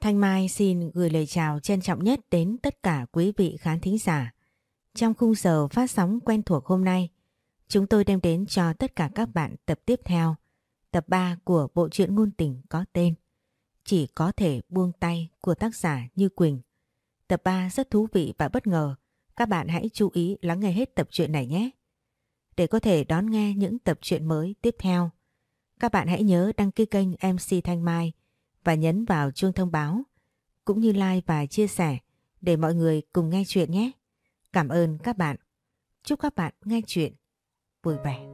Thanh Mai xin gửi lời chào trân trọng nhất đến tất cả quý vị khán thính giả. Trong khung giờ phát sóng quen thuộc hôm nay, chúng tôi đem đến cho tất cả các bạn tập tiếp theo, tập 3 của bộ truyện ngôn tình có tên Chỉ có thể buông tay của tác giả Như Quỳnh. Tập 3 rất thú vị và bất ngờ, các bạn hãy chú ý lắng nghe hết tập truyện này nhé. Để có thể đón nghe những tập truyện mới tiếp theo, các bạn hãy nhớ đăng ký kênh MC Thanh Mai và nhấn vào chuông thông báo cũng như like và chia sẻ để mọi người cùng nghe chuyện nhé. Cảm ơn các bạn. Chúc các bạn nghe chuyện vui vẻ.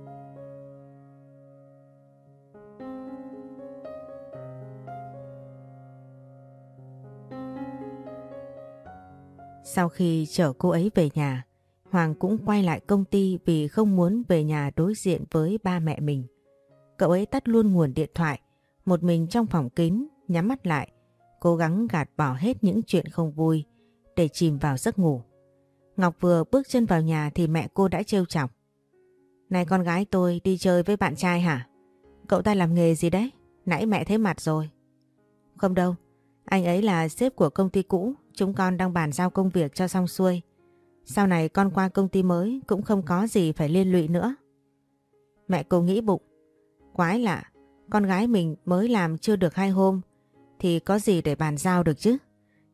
Sau khi chở cô ấy về nhà, Hoàng cũng quay lại công ty vì không muốn về nhà đối diện với ba mẹ mình. Cậu ấy tắt luôn nguồn điện thoại, một mình trong phòng kín, nhắm mắt lại, cố gắng gạt bỏ hết những chuyện không vui để chìm vào giấc ngủ. Ngọc vừa bước chân vào nhà thì mẹ cô đã trêu chọc. Này con gái tôi đi chơi với bạn trai hả? Cậu ta làm nghề gì đấy? Nãy mẹ thấy mặt rồi. Không đâu, anh ấy là sếp của công ty cũ, chúng con đang bàn giao công việc cho xong xuôi. Sau này con qua công ty mới cũng không có gì phải liên lụy nữa. Mẹ cô nghĩ bụng. Quái lạ, con gái mình mới làm chưa được hai hôm thì có gì để bàn giao được chứ?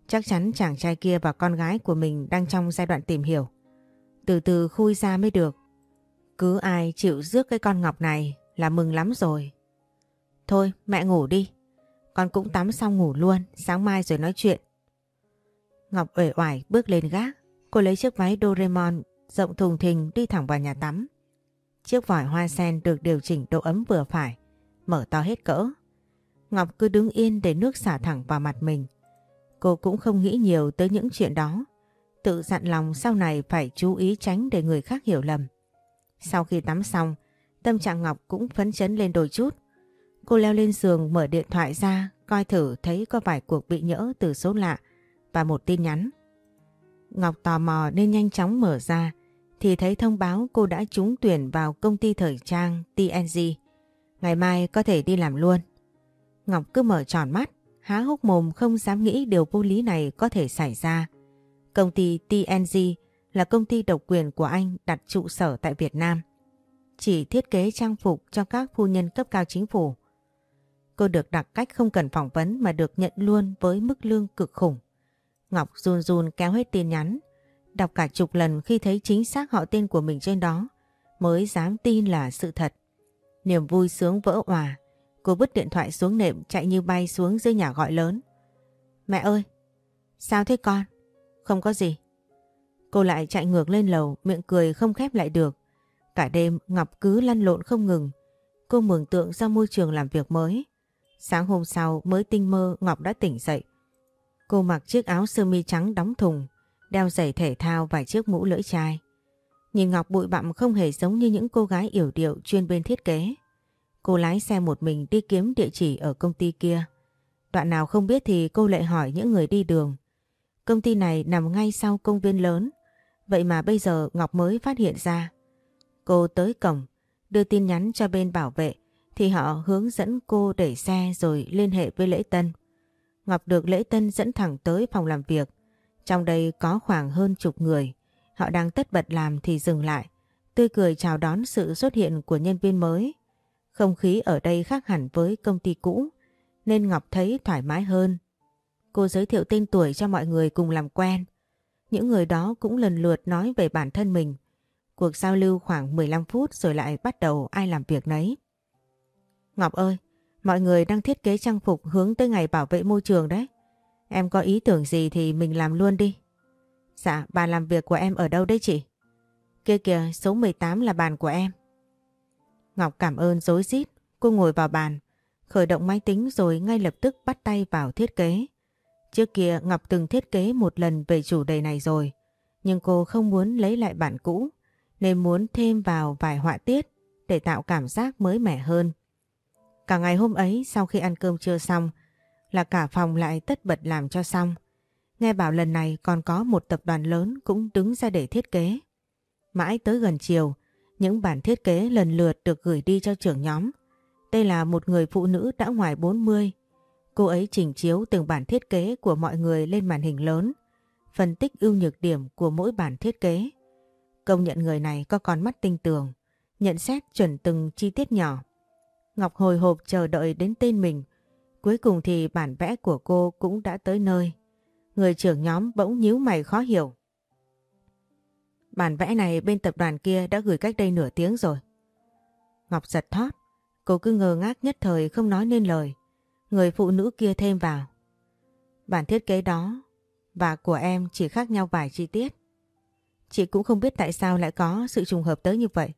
Chắc chắn chàng trai kia và con gái của mình đang trong giai đoạn tìm hiểu. Từ từ khui ra mới được. Cứ ai chịu rước cái con Ngọc này là mừng lắm rồi. Thôi mẹ ngủ đi. Con cũng tắm xong ngủ luôn, sáng mai rồi nói chuyện. Ngọc uể oải bước lên gác. Cô lấy chiếc váy Doraemon rộng thùng thình đi thẳng vào nhà tắm. Chiếc vòi hoa sen được điều chỉnh độ ấm vừa phải, mở to hết cỡ. Ngọc cứ đứng yên để nước xả thẳng vào mặt mình. Cô cũng không nghĩ nhiều tới những chuyện đó. Tự dặn lòng sau này phải chú ý tránh để người khác hiểu lầm. Sau khi tắm xong, tâm trạng Ngọc cũng phấn chấn lên đôi chút. Cô leo lên giường mở điện thoại ra, coi thử thấy có vài cuộc bị nhỡ từ số lạ và một tin nhắn. Ngọc tò mò nên nhanh chóng mở ra thì thấy thông báo cô đã trúng tuyển vào công ty thời trang TNG. Ngày mai có thể đi làm luôn. Ngọc cứ mở tròn mắt, há hốc mồm không dám nghĩ điều vô lý này có thể xảy ra. Công ty TNG là công ty độc quyền của anh đặt trụ sở tại Việt Nam. Chỉ thiết kế trang phục cho các phu nhân cấp cao chính phủ. Cô được đặt cách không cần phỏng vấn mà được nhận luôn với mức lương cực khủng. Ngọc run run kéo hết tin nhắn, đọc cả chục lần khi thấy chính xác họ tên của mình trên đó mới dám tin là sự thật. Niềm vui sướng vỡ òa, cô vứt điện thoại xuống nệm chạy như bay xuống dưới nhà gọi lớn. Mẹ ơi! Sao thế con? Không có gì. Cô lại chạy ngược lên lầu, miệng cười không khép lại được. Cả đêm Ngọc cứ lăn lộn không ngừng. Cô mường tượng ra môi trường làm việc mới. Sáng hôm sau mới tinh mơ Ngọc đã tỉnh dậy. Cô mặc chiếc áo sơ mi trắng đóng thùng, đeo giày thể thao và chiếc mũ lưỡi chai. Nhìn Ngọc bụi bặm không hề giống như những cô gái yểu điệu chuyên bên thiết kế. Cô lái xe một mình đi kiếm địa chỉ ở công ty kia. Đoạn nào không biết thì cô lại hỏi những người đi đường. Công ty này nằm ngay sau công viên lớn, vậy mà bây giờ Ngọc mới phát hiện ra. Cô tới cổng, đưa tin nhắn cho bên bảo vệ, thì họ hướng dẫn cô đẩy xe rồi liên hệ với lễ tân. Ngọc được lễ tân dẫn thẳng tới phòng làm việc. Trong đây có khoảng hơn chục người. Họ đang tất bật làm thì dừng lại. Tươi cười chào đón sự xuất hiện của nhân viên mới. Không khí ở đây khác hẳn với công ty cũ, nên Ngọc thấy thoải mái hơn. Cô giới thiệu tên tuổi cho mọi người cùng làm quen. Những người đó cũng lần lượt nói về bản thân mình. Cuộc giao lưu khoảng 15 phút rồi lại bắt đầu ai làm việc nấy. Ngọc ơi, mọi người đang thiết kế trang phục hướng tới ngày bảo vệ môi trường đấy. Em có ý tưởng gì thì mình làm luôn đi. Dạ, bàn làm việc của em ở đâu đấy chị? Kia kìa, số 18 là bàn của em. Ngọc cảm ơn dối rít cô ngồi vào bàn, khởi động máy tính rồi ngay lập tức bắt tay vào thiết kế. Trước kia Ngọc từng thiết kế một lần về chủ đề này rồi, nhưng cô không muốn lấy lại bản cũ, nên muốn thêm vào vài họa tiết để tạo cảm giác mới mẻ hơn. Cả ngày hôm ấy sau khi ăn cơm trưa xong là cả phòng lại tất bật làm cho xong. Nghe bảo lần này còn có một tập đoàn lớn cũng đứng ra để thiết kế. Mãi tới gần chiều, những bản thiết kế lần lượt được gửi đi cho trưởng nhóm. Đây là một người phụ nữ đã ngoài 40. Cô ấy chỉnh chiếu từng bản thiết kế của mọi người lên màn hình lớn, phân tích ưu nhược điểm của mỗi bản thiết kế. Công nhận người này có con mắt tinh tường, nhận xét chuẩn từng chi tiết nhỏ. Ngọc hồi hộp chờ đợi đến tên mình. Cuối cùng thì bản vẽ của cô cũng đã tới nơi. Người trưởng nhóm bỗng nhíu mày khó hiểu. Bản vẽ này bên tập đoàn kia đã gửi cách đây nửa tiếng rồi. Ngọc giật thót. Cô cứ ngơ ngác nhất thời không nói nên lời. Người phụ nữ kia thêm vào. Bản thiết kế đó và của em chỉ khác nhau vài chi tiết. Chị cũng không biết tại sao lại có sự trùng hợp tới như vậy.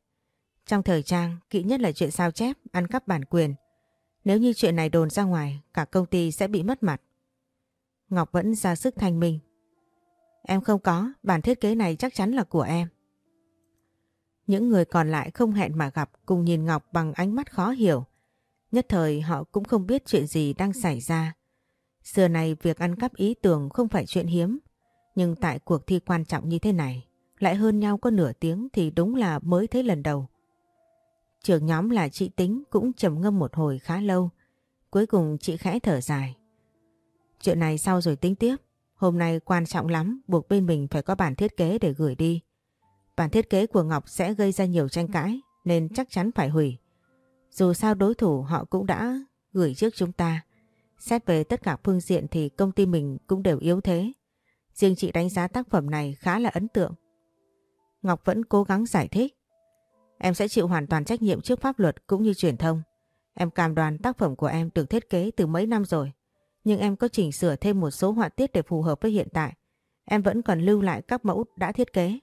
Trong thời trang, kỵ nhất là chuyện sao chép, ăn cắp bản quyền. Nếu như chuyện này đồn ra ngoài, cả công ty sẽ bị mất mặt. Ngọc vẫn ra sức thanh minh. Em không có, bản thiết kế này chắc chắn là của em. Những người còn lại không hẹn mà gặp cùng nhìn Ngọc bằng ánh mắt khó hiểu. Nhất thời họ cũng không biết chuyện gì đang xảy ra. Xưa này việc ăn cắp ý tưởng không phải chuyện hiếm. Nhưng tại cuộc thi quan trọng như thế này, lại hơn nhau có nửa tiếng thì đúng là mới thấy lần đầu. Trưởng nhóm là chị Tính cũng trầm ngâm một hồi khá lâu. Cuối cùng chị khẽ thở dài. Chuyện này sau rồi tính tiếp. Hôm nay quan trọng lắm, buộc bên mình phải có bản thiết kế để gửi đi. Bản thiết kế của Ngọc sẽ gây ra nhiều tranh cãi nên chắc chắn phải hủy. Dù sao đối thủ họ cũng đã gửi trước chúng ta. Xét về tất cả phương diện thì công ty mình cũng đều yếu thế. Riêng chị đánh giá tác phẩm này khá là ấn tượng. Ngọc vẫn cố gắng giải thích. Em sẽ chịu hoàn toàn trách nhiệm trước pháp luật cũng như truyền thông. Em cam đoan tác phẩm của em được thiết kế từ mấy năm rồi. Nhưng em có chỉnh sửa thêm một số họa tiết để phù hợp với hiện tại. Em vẫn còn lưu lại các mẫu đã thiết kế.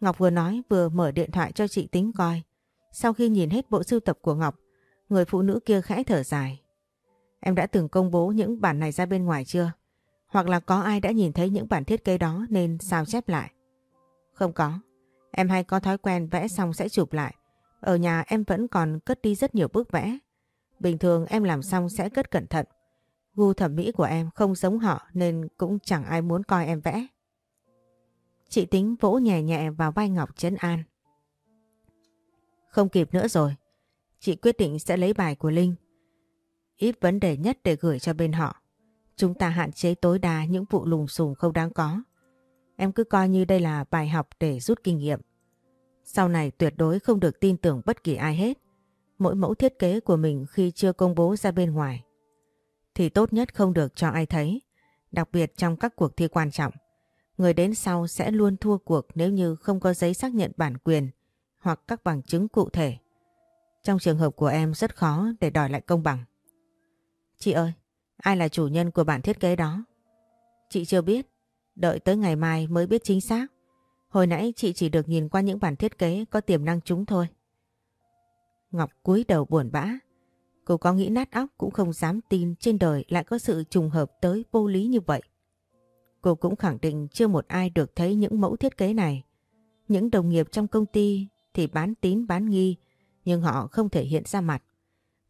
Ngọc vừa nói vừa mở điện thoại cho chị tính coi. Sau khi nhìn hết bộ sưu tập của Ngọc, người phụ nữ kia khẽ thở dài. Em đã từng công bố những bản này ra bên ngoài chưa? Hoặc là có ai đã nhìn thấy những bản thiết kế đó nên sao chép lại? Không có. Em hay có thói quen vẽ xong sẽ chụp lại. Ở nhà em vẫn còn cất đi rất nhiều bức vẽ. Bình thường em làm xong sẽ cất cẩn thận. Gu thẩm mỹ của em không giống họ nên cũng chẳng ai muốn coi em vẽ. Chị tính vỗ nhẹ nhẹ vào vai Ngọc Trấn An. Không kịp nữa rồi. Chị quyết định sẽ lấy bài của Linh. Ít vấn đề nhất để gửi cho bên họ. Chúng ta hạn chế tối đa những vụ lùng xùm không đáng có. Em cứ coi như đây là bài học để rút kinh nghiệm. Sau này tuyệt đối không được tin tưởng bất kỳ ai hết. Mỗi mẫu thiết kế của mình khi chưa công bố ra bên ngoài thì tốt nhất không được cho ai thấy, đặc biệt trong các cuộc thi quan trọng. Người đến sau sẽ luôn thua cuộc nếu như không có giấy xác nhận bản quyền hoặc các bằng chứng cụ thể. Trong trường hợp của em rất khó để đòi lại công bằng. Chị ơi, ai là chủ nhân của bản thiết kế đó? Chị chưa biết, đợi tới ngày mai mới biết chính xác. Hồi nãy chị chỉ được nhìn qua những bản thiết kế có tiềm năng chúng thôi. Ngọc cúi đầu buồn bã. Cô có nghĩ nát óc cũng không dám tin trên đời lại có sự trùng hợp tới vô lý như vậy. Cô cũng khẳng định chưa một ai được thấy những mẫu thiết kế này. Những đồng nghiệp trong công ty thì bán tín bán nghi, nhưng họ không thể hiện ra mặt.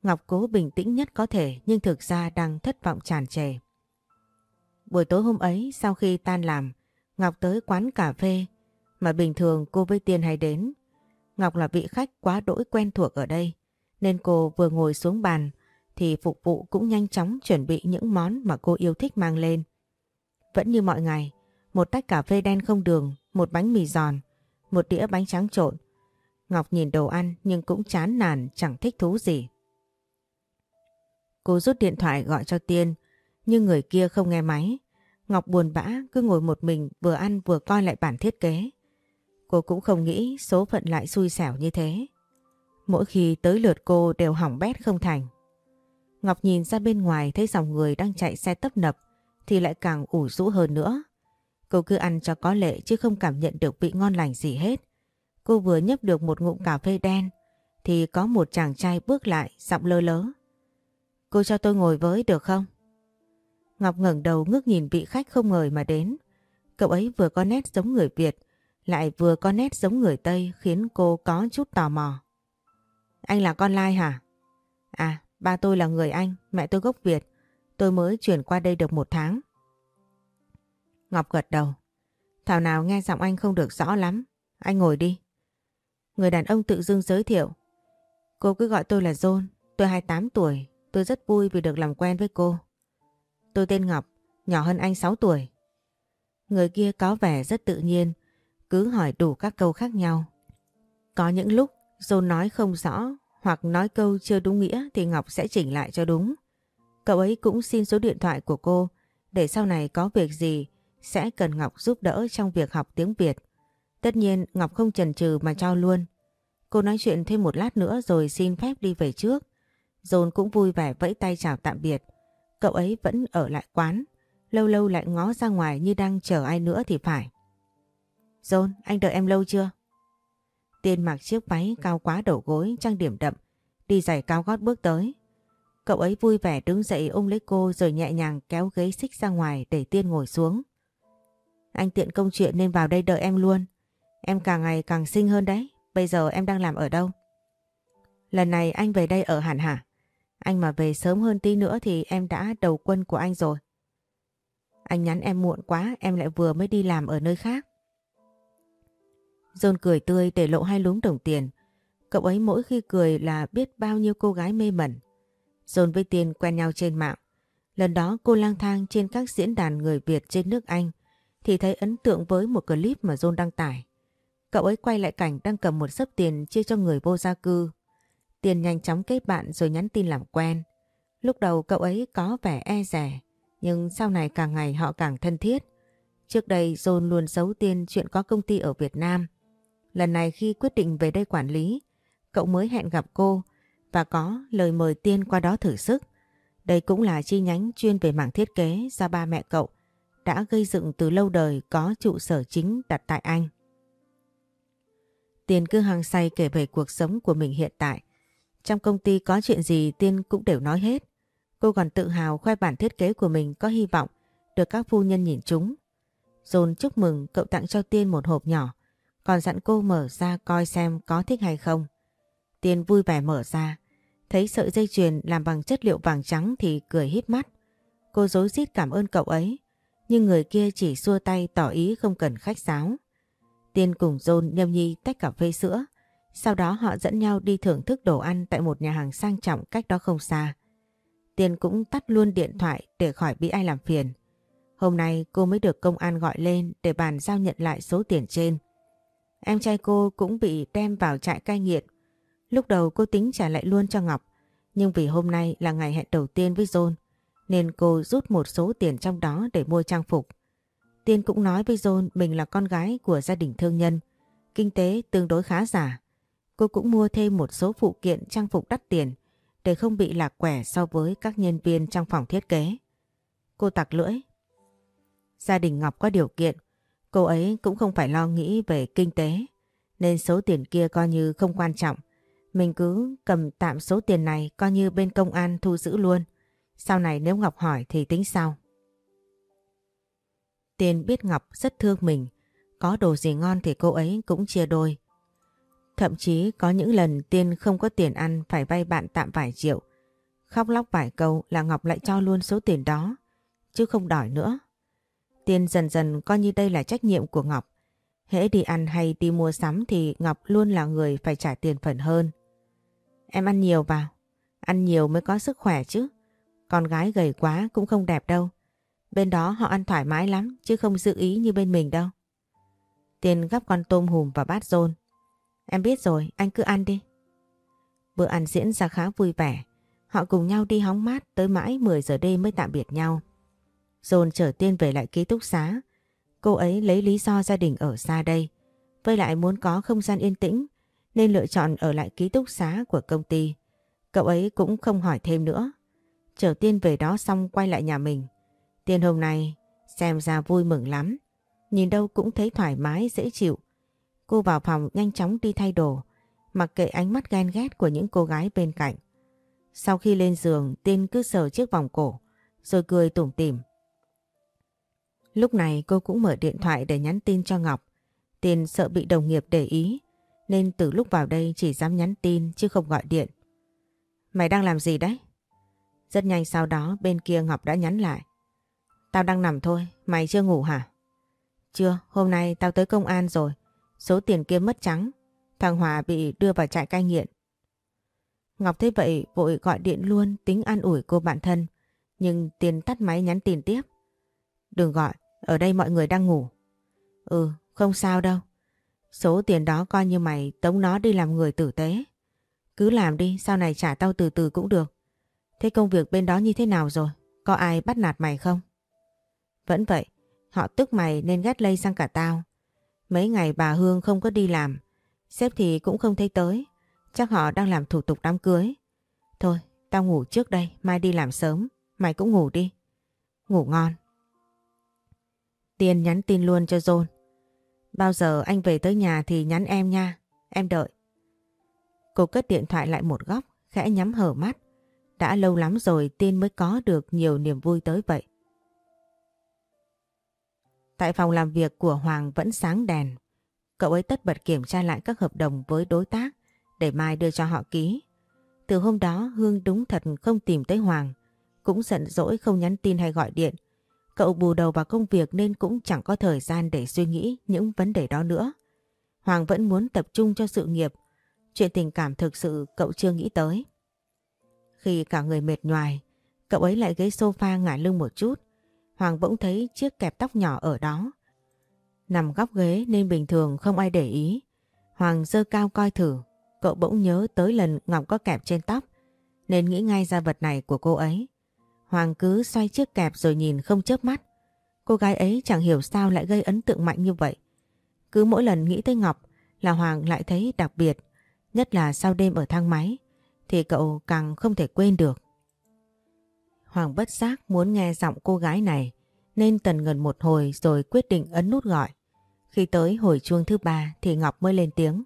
Ngọc cố bình tĩnh nhất có thể nhưng thực ra đang thất vọng tràn trề. Buổi tối hôm ấy sau khi tan làm, Ngọc tới quán cà phê mà bình thường cô với Tiên hay đến. Ngọc là vị khách quá đỗi quen thuộc ở đây nên cô vừa ngồi xuống bàn thì phục vụ cũng nhanh chóng chuẩn bị những món mà cô yêu thích mang lên. Vẫn như mọi ngày, một tách cà phê đen không đường, một bánh mì giòn, một đĩa bánh trắng trộn. Ngọc nhìn đồ ăn nhưng cũng chán nản chẳng thích thú gì. Cô rút điện thoại gọi cho Tiên, nhưng người kia không nghe máy. Ngọc buồn bã cứ ngồi một mình vừa ăn vừa coi lại bản thiết kế. Cô cũng không nghĩ số phận lại xui xẻo như thế. Mỗi khi tới lượt cô đều hỏng bét không thành. Ngọc nhìn ra bên ngoài thấy dòng người đang chạy xe tấp nập thì lại càng ủ rũ hơn nữa. Cô cứ ăn cho có lệ chứ không cảm nhận được vị ngon lành gì hết. Cô vừa nhấp được một ngụm cà phê đen thì có một chàng trai bước lại, giọng lơ lớ. Cô cho tôi ngồi với được không? Ngọc ngẩng đầu ngước nhìn vị khách không ngờ mà đến. Cậu ấy vừa có nét giống người Việt, lại vừa có nét giống người Tây khiến cô có chút tò mò. Anh là con lai hả? À, ba tôi là người Anh, mẹ tôi gốc Việt. Tôi mới chuyển qua đây được một tháng. Ngọc gật đầu. Thảo nào nghe giọng anh không được rõ lắm. Anh ngồi đi. Người đàn ông tự dưng giới thiệu. Cô cứ gọi tôi là John, tôi 28 tuổi, tôi rất vui vì được làm quen với cô. Tôi tên Ngọc, nhỏ hơn anh 6 tuổi. Người kia có vẻ rất tự nhiên, cứ hỏi đủ các câu khác nhau. Có những lúc dồn nói không rõ hoặc nói câu chưa đúng nghĩa thì Ngọc sẽ chỉnh lại cho đúng. Cậu ấy cũng xin số điện thoại của cô để sau này có việc gì sẽ cần Ngọc giúp đỡ trong việc học tiếng Việt. Tất nhiên Ngọc không chần chừ mà cho luôn. Cô nói chuyện thêm một lát nữa rồi xin phép đi về trước. dồn cũng vui vẻ vẫy tay chào tạm biệt. Cậu ấy vẫn ở lại quán, lâu lâu lại ngó ra ngoài như đang chờ ai nữa thì phải. dồn anh đợi em lâu chưa? Tiên mặc chiếc váy cao quá đầu gối, trang điểm đậm, đi giày cao gót bước tới. Cậu ấy vui vẻ đứng dậy ôm lấy cô rồi nhẹ nhàng kéo ghế xích ra ngoài để Tiên ngồi xuống. Anh tiện công chuyện nên vào đây đợi em luôn. Em càng ngày càng xinh hơn đấy. Bây giờ em đang làm ở đâu? Lần này anh về đây ở hẳn hả? Anh mà về sớm hơn tí nữa thì em đã đầu quân của anh rồi. Anh nhắn em muộn quá, em lại vừa mới đi làm ở nơi khác. John cười tươi để lộ hai lúm đồng tiền. Cậu ấy mỗi khi cười là biết bao nhiêu cô gái mê mẩn. John với Tiên quen nhau trên mạng. Lần đó cô lang thang trên các diễn đàn người Việt trên nước Anh thì thấy ấn tượng với một clip mà John đăng tải. Cậu ấy quay lại cảnh đang cầm một sấp tiền chia cho người vô gia cư. Tiền nhanh chóng kết bạn rồi nhắn tin làm quen. Lúc đầu cậu ấy có vẻ e rẻ, nhưng sau này càng ngày họ càng thân thiết. Trước đây John luôn giấu tiền chuyện có công ty ở Việt Nam. Lần này khi quyết định về đây quản lý, cậu mới hẹn gặp cô và có lời mời Tiên qua đó thử sức. Đây cũng là chi nhánh chuyên về mảng thiết kế do ba mẹ cậu đã gây dựng từ lâu đời có trụ sở chính đặt tại Anh. Tiên cứ hăng say kể về cuộc sống của mình hiện tại. Trong công ty có chuyện gì Tiên cũng đều nói hết. Cô còn tự hào khoe bản thiết kế của mình có hy vọng được các phu nhân nhìn chúng. Dồn chúc mừng cậu tặng cho Tiên một hộp nhỏ, còn dặn cô mở ra coi xem có thích hay không. Tiên vui vẻ mở ra, thấy sợi dây chuyền làm bằng chất liệu vàng trắng thì cười hít mắt. Cô dối rít cảm ơn cậu ấy, nhưng người kia chỉ xua tay tỏ ý không cần khách sáo. Tiên cùng John nhâm nhi tách cà phê sữa. Sau đó họ dẫn nhau đi thưởng thức đồ ăn tại một nhà hàng sang trọng cách đó không xa. Tiên cũng tắt luôn điện thoại để khỏi bị ai làm phiền. Hôm nay cô mới được công an gọi lên để bàn giao nhận lại số tiền trên. Em trai cô cũng bị đem vào trại cai nghiện. Lúc đầu cô tính trả lại luôn cho Ngọc. Nhưng vì hôm nay là ngày hẹn đầu tiên với John nên cô rút một số tiền trong đó để mua trang phục. Tiên cũng nói với John mình là con gái của gia đình thương nhân, kinh tế tương đối khá giả. Cô cũng mua thêm một số phụ kiện trang phục đắt tiền để không bị lạc quẻ so với các nhân viên trong phòng thiết kế. Cô tặc lưỡi. Gia đình Ngọc có điều kiện, cô ấy cũng không phải lo nghĩ về kinh tế, nên số tiền kia coi như không quan trọng. Mình cứ cầm tạm số tiền này coi như bên công an thu giữ luôn. Sau này nếu Ngọc hỏi thì tính sau. Tiên biết Ngọc rất thương mình, có đồ gì ngon thì cô ấy cũng chia đôi. Thậm chí có những lần Tiên không có tiền ăn phải vay bạn tạm vài triệu. Khóc lóc vài câu là Ngọc lại cho luôn số tiền đó, chứ không đòi nữa. Tiên dần dần coi như đây là trách nhiệm của Ngọc. Hễ đi ăn hay đi mua sắm thì Ngọc luôn là người phải trả tiền phần hơn. Em ăn nhiều vào, ăn nhiều mới có sức khỏe chứ. Con gái gầy quá cũng không đẹp đâu. Bên đó họ ăn thoải mái lắm chứ không giữ ý như bên mình đâu. Tiên gắp con tôm hùm vào bát rôn. Em biết rồi, anh cứ ăn đi. Bữa ăn diễn ra khá vui vẻ. Họ cùng nhau đi hóng mát tới mãi 10 giờ đêm mới tạm biệt nhau. Dồn chở Tiên về lại ký túc xá. Cô ấy lấy lý do gia đình ở xa đây. Với lại muốn có không gian yên tĩnh nên lựa chọn ở lại ký túc xá của công ty. Cậu ấy cũng không hỏi thêm nữa. Chở Tiên về đó xong quay lại nhà mình. Tiên hôm nay xem ra vui mừng lắm. Nhìn đâu cũng thấy thoải mái, dễ chịu. Cô vào phòng nhanh chóng đi thay đồ, mặc kệ ánh mắt ghen ghét của những cô gái bên cạnh. Sau khi lên giường, Tiên cứ sờ chiếc vòng cổ, rồi cười tủm tỉm. Lúc này cô cũng mở điện thoại để nhắn tin cho Ngọc. Tiên sợ bị đồng nghiệp để ý, nên từ lúc vào đây chỉ dám nhắn tin chứ không gọi điện. Mày đang làm gì đấy? Rất nhanh sau đó bên kia Ngọc đã nhắn lại. Tao đang nằm thôi, mày chưa ngủ hả? Chưa, hôm nay tao tới công an rồi. Số tiền kia mất trắng. Thằng Hòa bị đưa vào trại cai nghiện. Ngọc thấy vậy vội gọi điện luôn tính an ủi cô bạn thân. Nhưng Tiên tắt máy nhắn tin tiếp. Đừng gọi, ở đây mọi người đang ngủ. Ừ, không sao đâu. Số tiền đó coi như mày tống nó đi làm người tử tế. Cứ làm đi, sau này trả tao từ từ cũng được. Thế công việc bên đó như thế nào rồi? Có ai bắt nạt mày không? Vẫn vậy, họ tức mày nên ghét lây sang cả tao. Mấy ngày bà Hương không có đi làm, sếp thì cũng không thấy tới. Chắc họ đang làm thủ tục đám cưới. Thôi, tao ngủ trước đây, mai đi làm sớm. Mày cũng ngủ đi. Ngủ ngon. Tiên nhắn tin luôn cho John. Bao giờ anh về tới nhà thì nhắn em nha. Em đợi. Cô cất điện thoại lại một góc, khẽ nhắm hở mắt. Đã lâu lắm rồi Tiên mới có được nhiều niềm vui tới vậy. Tại phòng làm việc của Hoàng vẫn sáng đèn. Cậu ấy tất bật kiểm tra lại các hợp đồng với đối tác để mai đưa cho họ ký. Từ hôm đó Hương đúng thật không tìm tới Hoàng. Cũng giận dỗi không nhắn tin hay gọi điện. Cậu bù đầu vào công việc nên cũng chẳng có thời gian để suy nghĩ những vấn đề đó nữa. Hoàng vẫn muốn tập trung cho sự nghiệp. Chuyện tình cảm thực sự cậu chưa nghĩ tới. Khi cả người mệt nhoài, cậu ấy lại ghế sofa ngả lưng một chút. Hoàng bỗng thấy chiếc kẹp tóc nhỏ ở đó. Nằm góc ghế nên bình thường không ai để ý. Hoàng dơ cao coi thử, cậu bỗng nhớ tới lần Ngọc có kẹp trên tóc, nên nghĩ ngay ra vật này của cô ấy. Hoàng cứ xoay chiếc kẹp rồi nhìn không chớp mắt. Cô gái ấy chẳng hiểu sao lại gây ấn tượng mạnh như vậy. Cứ mỗi lần nghĩ tới Ngọc là Hoàng lại thấy đặc biệt, nhất là sau đêm ở thang máy, thì cậu càng không thể quên được. Hoàng bất giác muốn nghe giọng cô gái này, nên tần ngần một hồi rồi quyết định ấn nút gọi. Khi tới hồi chuông thứ ba thì Ngọc mới lên tiếng.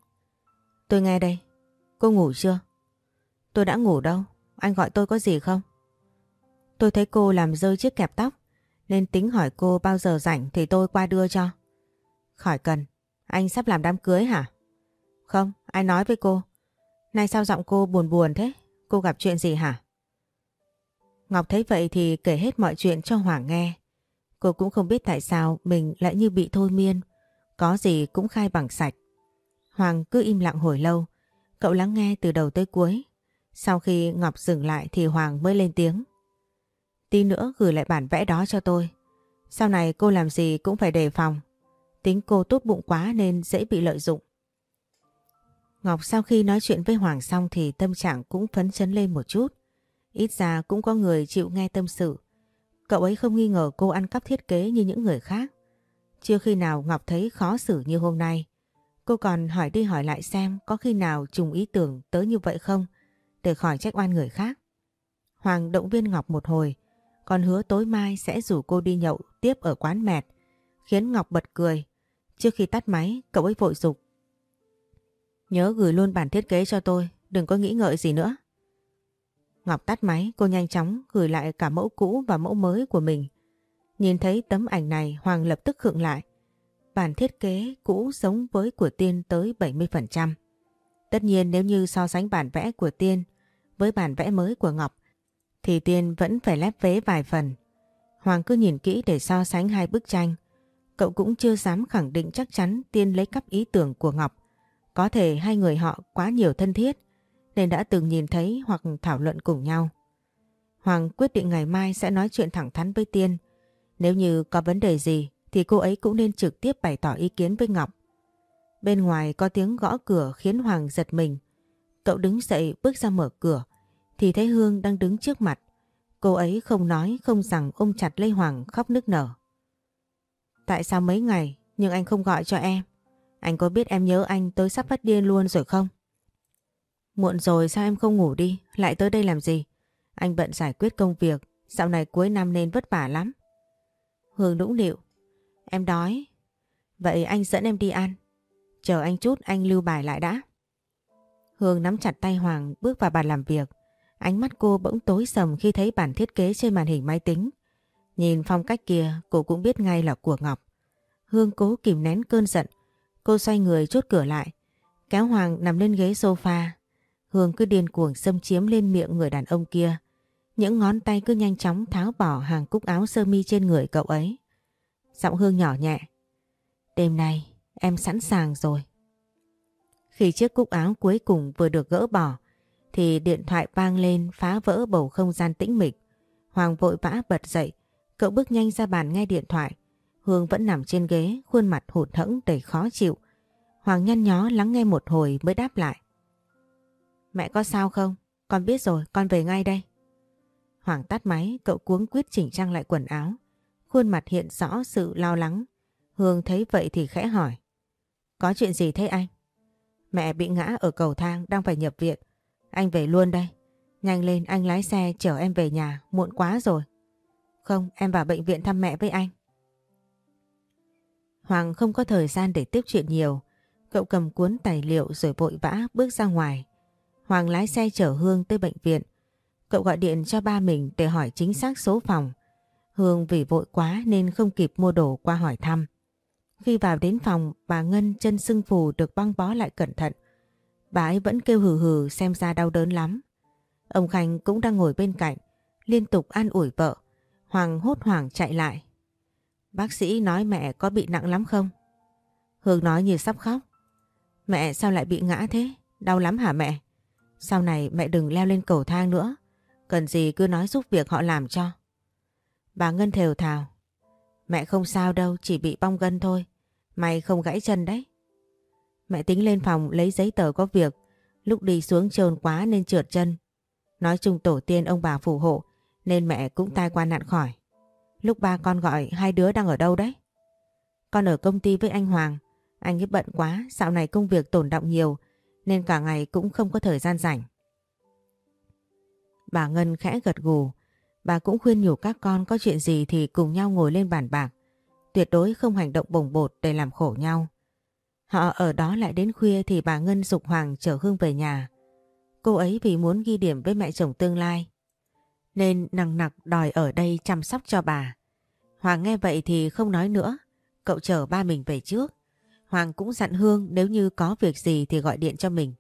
Tôi nghe đây. Cô ngủ chưa? Tôi đã ngủ đâu. Anh gọi tôi có gì không? Tôi thấy cô làm rơi chiếc kẹp tóc nên tính hỏi cô bao giờ rảnh thì tôi qua đưa cho. Khỏi cần. Anh sắp làm đám cưới hả? Không, ai nói với cô. Nay sao giọng cô buồn buồn thế? Cô gặp chuyện gì hả? Ngọc thấy vậy thì kể hết mọi chuyện cho Hoàng nghe. Cô cũng không biết tại sao mình lại như bị thôi miên. Có gì cũng khai bằng sạch. Hoàng cứ im lặng hồi lâu. Cậu lắng nghe từ đầu tới cuối. Sau khi Ngọc dừng lại thì Hoàng mới lên tiếng. Tí nữa gửi lại bản vẽ đó cho tôi. Sau này cô làm gì cũng phải đề phòng. Tính cô tốt bụng quá nên dễ bị lợi dụng. Ngọc sau khi nói chuyện với Hoàng xong thì tâm trạng cũng phấn chấn lên một chút. Ít ra cũng có người chịu nghe tâm sự. Cậu ấy không nghi ngờ cô ăn cắp thiết kế như những người khác. Chưa khi nào Ngọc thấy khó xử như hôm nay. Cô còn hỏi đi hỏi lại xem có khi nào trùng ý tưởng tới như vậy không, để khỏi trách oan người khác. Hoàng động viên Ngọc một hồi còn hứa tối mai sẽ rủ cô đi nhậu tiếp ở quán mẹt khiến Ngọc bật cười. Trước khi tắt máy, cậu ấy vội dục Nhớ gửi luôn bản thiết kế cho tôi, đừng có nghĩ ngợi gì nữa. Ngọc tắt máy, cô nhanh chóng gửi lại cả mẫu cũ và mẫu mới của mình. Nhìn thấy tấm ảnh này, Hoàng lập tức khựng lại. Bản thiết kế cũ giống với của Tiên tới 70%. Tất nhiên nếu như so sánh bản vẽ của Tiên với bản vẽ mới của Ngọc thì Tiên vẫn phải lép vế vài phần. Hoàng cứ nhìn kỹ để so sánh hai bức tranh. Cậu cũng chưa dám khẳng định chắc chắn Tiên lấy cắp ý tưởng của Ngọc. Có thể hai người họ quá nhiều thân thiết, nên đã từng nhìn thấy hoặc thảo luận cùng nhau. Hoàng quyết định ngày mai sẽ nói chuyện thẳng thắn với Tiên. Nếu như có vấn đề gì thì cô ấy cũng nên trực tiếp bày tỏ ý kiến với Ngọc. Bên ngoài có tiếng gõ cửa khiến Hoàng giật mình. Cậu đứng dậy bước ra mở cửa thì thấy Hương đang đứng trước mặt. Cô ấy không nói không rằng ôm chặt lấy Hoàng khóc nức nở. Tại sao mấy ngày nhưng anh không gọi cho em? Anh có biết em nhớ anh tới sắp phát điên luôn rồi không? Muộn rồi sao em không ngủ đi, lại tới đây làm gì? Anh bận giải quyết công việc, dạo này cuối năm nên vất vả lắm. Hương nũng nịu. Em đói. Vậy anh dẫn em đi ăn. Chờ anh chút anh lưu bài lại đã. Hương nắm chặt tay Hoàng bước vào bàn làm việc. Ánh mắt cô bỗng tối sầm khi thấy bản thiết kế trên màn hình máy tính. Nhìn phong cách kia, cô cũng biết ngay là của Ngọc. Hương cố kìm nén cơn giận. Cô xoay người chốt cửa lại. Kéo Hoàng nằm lên ghế sofa Hương cứ điên cuồng xâm chiếm lên miệng người đàn ông kia. Những ngón tay cứ nhanh chóng tháo bỏ hàng cúc áo sơ mi trên người cậu ấy. Giọng Hương nhỏ nhẹ. Đêm nay, em sẵn sàng rồi. Khi chiếc cúc áo cuối cùng vừa được gỡ bỏ thì điện thoại vang lên phá vỡ bầu không gian tĩnh mịch. Hoàng vội vã bật dậy, cậu bước nhanh ra bàn nghe điện thoại. Hương vẫn nằm trên ghế, khuôn mặt hụt hẫng đầy khó chịu. Hoàng nhăn nhó lắng nghe một hồi mới đáp lại. Mẹ có sao không? Con biết rồi, con về ngay đây. Hoàng tắt máy, cậu cuống quyết chỉnh trang lại quần áo. Khuôn mặt hiện rõ sự lo lắng. Hương thấy vậy thì khẽ hỏi. Có chuyện gì thế anh? Mẹ bị ngã ở cầu thang đang phải nhập viện. Anh về luôn đây. Nhanh lên anh lái xe chở em về nhà, muộn quá rồi. Không, em vào bệnh viện thăm mẹ với anh. Hoàng không có thời gian để tiếp chuyện nhiều. Cậu cầm cuốn tài liệu rồi vội vã bước ra ngoài. Hoàng lái xe chở Hương tới bệnh viện. Cậu gọi điện cho ba mình để hỏi chính xác số phòng. Hương vì vội quá nên không kịp mua đồ qua hỏi thăm. Khi vào đến phòng, bà Ngân chân sưng phù được băng bó lại cẩn thận. Bà ấy vẫn kêu hừ hừ xem ra đau đớn lắm. Ông Khanh cũng đang ngồi bên cạnh, liên tục an ủi vợ. Hoàng hốt hoảng chạy lại. Bác sĩ nói mẹ có bị nặng lắm không? Hương nói như sắp khóc. Mẹ sao lại bị ngã thế? Đau lắm hả mẹ? Sau này mẹ đừng leo lên cầu thang nữa. Cần gì cứ nói giúp việc họ làm cho. Bà Ngân thều thào. Mẹ không sao đâu, chỉ bị bong gân thôi. Mày không gãy chân đấy. Mẹ tính lên phòng lấy giấy tờ có việc. Lúc đi xuống trơn quá nên trượt chân. Nói chung tổ tiên ông bà phù hộ nên mẹ cũng tai qua nạn khỏi. Lúc ba con gọi hai đứa đang ở đâu đấy? Con ở công ty với anh Hoàng. Anh ấy bận quá, dạo này công việc tổn động nhiều nên cả ngày cũng không có thời gian rảnh. Bà Ngân khẽ gật gù. Bà cũng khuyên nhủ các con có chuyện gì thì cùng nhau ngồi lên bàn bạc. Tuyệt đối không hành động bồng bột để làm khổ nhau. Họ ở đó lại đến khuya thì bà Ngân dục Hoàng chở Hương về nhà. Cô ấy vì muốn ghi điểm với mẹ chồng tương lai. Nên nặng nặc đòi ở đây chăm sóc cho bà. Hoàng nghe vậy thì không nói nữa. Cậu chở ba mình về trước. Hoàng cũng dặn Hương nếu như có việc gì thì gọi điện cho mình.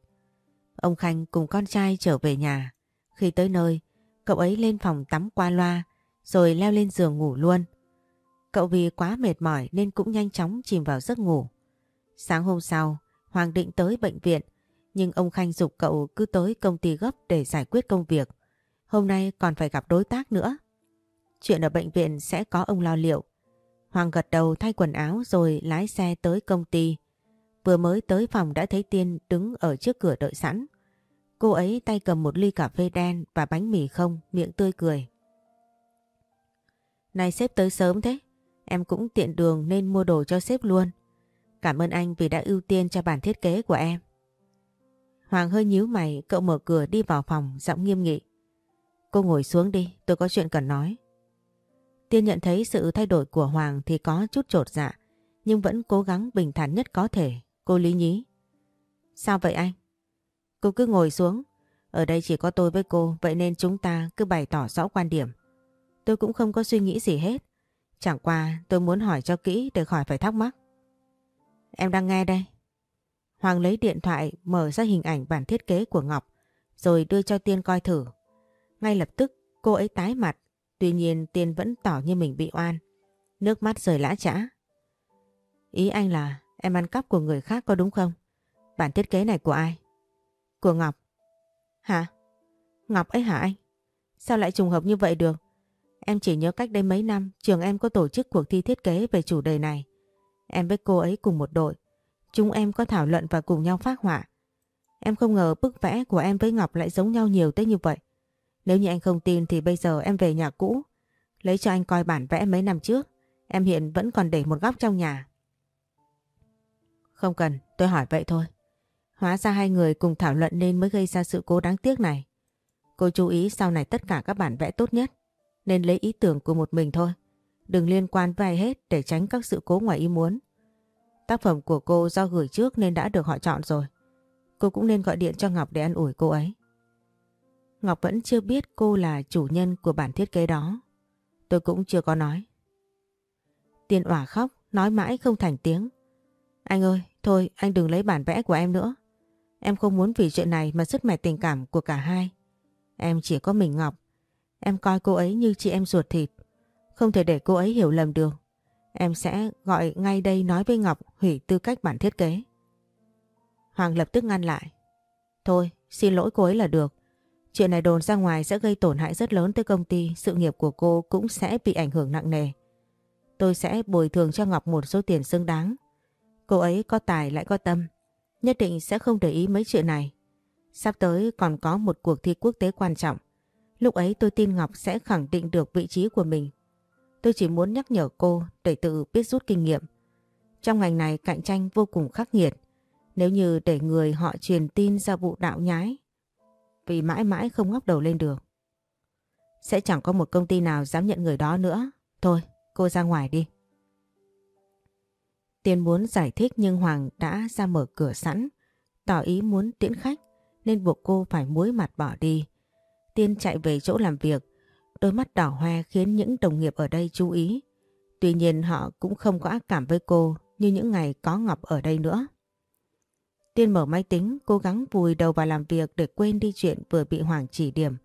Ông Khanh cùng con trai trở về nhà. Khi tới nơi, cậu ấy lên phòng tắm qua loa rồi leo lên giường ngủ luôn. Cậu vì quá mệt mỏi nên cũng nhanh chóng chìm vào giấc ngủ. Sáng hôm sau, Hoàng định tới bệnh viện nhưng ông Khanh dục cậu cứ tới công ty gấp để giải quyết công việc. Hôm nay còn phải gặp đối tác nữa. Chuyện ở bệnh viện sẽ có ông lo liệu. Hoàng gật đầu thay quần áo rồi lái xe tới công ty. Vừa mới tới phòng đã thấy Tiên đứng ở trước cửa đợi sẵn. Cô ấy tay cầm một ly cà phê đen và bánh mì không, miệng tươi cười. Này sếp tới sớm thế, em cũng tiện đường nên mua đồ cho sếp luôn. Cảm ơn anh vì đã ưu tiên cho bản thiết kế của em. Hoàng hơi nhíu mày, cậu mở cửa đi vào phòng, giọng nghiêm nghị. Cô ngồi xuống đi, tôi có chuyện cần nói. Tiên nhận thấy sự thay đổi của Hoàng thì có chút trột dạ, nhưng vẫn cố gắng bình thản nhất có thể. Cô lý nhí. Sao vậy anh? Cô cứ ngồi xuống. Ở đây chỉ có tôi với cô, vậy nên chúng ta cứ bày tỏ rõ quan điểm. Tôi cũng không có suy nghĩ gì hết. Chẳng qua tôi muốn hỏi cho kỹ để khỏi phải thắc mắc. Em đang nghe đây. Hoàng lấy điện thoại, mở ra hình ảnh bản thiết kế của Ngọc, rồi đưa cho Tiên coi thử. Ngay lập tức, cô ấy tái mặt, tuy nhiên Tiên vẫn tỏ như mình bị oan. Nước mắt rời lã chã. Ý anh là em ăn cắp của người khác có đúng không? Bản thiết kế này của ai? Của Ngọc. Hả? Ngọc ấy hả anh? Sao lại trùng hợp như vậy được? Em chỉ nhớ cách đây mấy năm, trường em có tổ chức cuộc thi thiết kế về chủ đề này. Em với cô ấy cùng một đội. Chúng em có thảo luận và cùng nhau phát họa. Em không ngờ bức vẽ của em với Ngọc lại giống nhau nhiều tới như vậy. Nếu như anh không tin thì bây giờ em về nhà cũ. Lấy cho anh coi bản vẽ mấy năm trước. Em hiện vẫn còn để một góc trong nhà. Không cần, tôi hỏi vậy thôi. Hóa ra hai người cùng thảo luận nên mới gây ra sự cố đáng tiếc này. Cô chú ý sau này tất cả các bản vẽ tốt nhất. Nên lấy ý tưởng của một mình thôi. Đừng liên quan với ai hết để tránh các sự cố ngoài ý muốn. Tác phẩm của cô do gửi trước nên đã được họ chọn rồi. Cô cũng nên gọi điện cho Ngọc để ăn ủi cô ấy. Ngọc vẫn chưa biết cô là chủ nhân của bản thiết kế đó. Tôi cũng chưa có nói. Tiên ỏa khóc, nói mãi không thành tiếng. Anh ơi, thôi anh đừng lấy bản vẽ của em nữa. Em không muốn vì chuyện này mà sứt mẻ tình cảm của cả hai. Em chỉ có mình Ngọc. Em coi cô ấy như chị em ruột thịt. Không thể để cô ấy hiểu lầm được. Em sẽ gọi ngay đây nói với Ngọc hủy tư cách bản thiết kế. Hoàng lập tức ngăn lại. Thôi, xin lỗi cô ấy là được. Chuyện này đồn ra ngoài sẽ gây tổn hại rất lớn tới công ty, sự nghiệp của cô cũng sẽ bị ảnh hưởng nặng nề. Tôi sẽ bồi thường cho Ngọc một số tiền xứng đáng. Cô ấy có tài lại có tâm, nhất định sẽ không để ý mấy chuyện này. Sắp tới còn có một cuộc thi quốc tế quan trọng. Lúc ấy tôi tin Ngọc sẽ khẳng định được vị trí của mình. Tôi chỉ muốn nhắc nhở cô để tự biết rút kinh nghiệm. Trong ngành này cạnh tranh vô cùng khắc nghiệt. Nếu như để người họ truyền tin ra vụ đạo nhái vì mãi mãi không ngóc đầu lên được. Sẽ chẳng có một công ty nào dám nhận người đó nữa. Thôi, cô ra ngoài đi. Tiên muốn giải thích nhưng Hoàng đã ra mở cửa sẵn, tỏ ý muốn tiễn khách nên buộc cô phải muối mặt bỏ đi. Tiên chạy về chỗ làm việc, đôi mắt đỏ hoe khiến những đồng nghiệp ở đây chú ý. Tuy nhiên họ cũng không có ác cảm với cô như những ngày có Ngọc ở đây nữa. Tiên mở máy tính, cố gắng vùi đầu vào làm việc để quên đi chuyện vừa bị Hoàng chỉ điểm.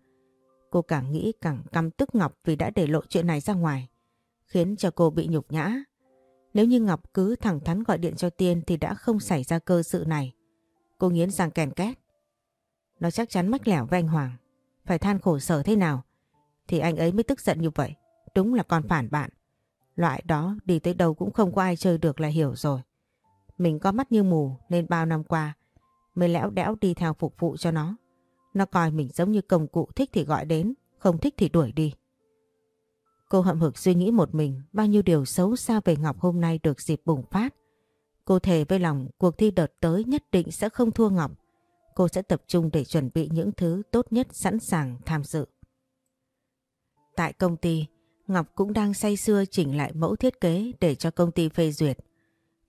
Cô càng nghĩ càng căm tức Ngọc vì đã để lộ chuyện này ra ngoài, khiến cho cô bị nhục nhã. Nếu như Ngọc cứ thẳng thắn gọi điện cho Tiên thì đã không xảy ra cơ sự này. Cô nghiến răng kèn két. Nó chắc chắn mách lẻo với anh Hoàng. Phải than khổ sở thế nào thì anh ấy mới tức giận như vậy. Đúng là con phản bạn. Loại đó đi tới đâu cũng không có ai chơi được là hiểu rồi. Mình có mắt như mù nên bao năm qua mới lẽo đẽo đi theo phục vụ cho nó. Nó coi mình giống như công cụ thích thì gọi đến, không thích thì đuổi đi. Cô hậm hực suy nghĩ một mình bao nhiêu điều xấu xa về Ngọc hôm nay được dịp bùng phát. Cô thề với lòng cuộc thi đợt tới nhất định sẽ không thua Ngọc. Cô sẽ tập trung để chuẩn bị những thứ tốt nhất sẵn sàng tham dự. Tại công ty, Ngọc cũng đang say sưa chỉnh lại mẫu thiết kế để cho công ty phê duyệt.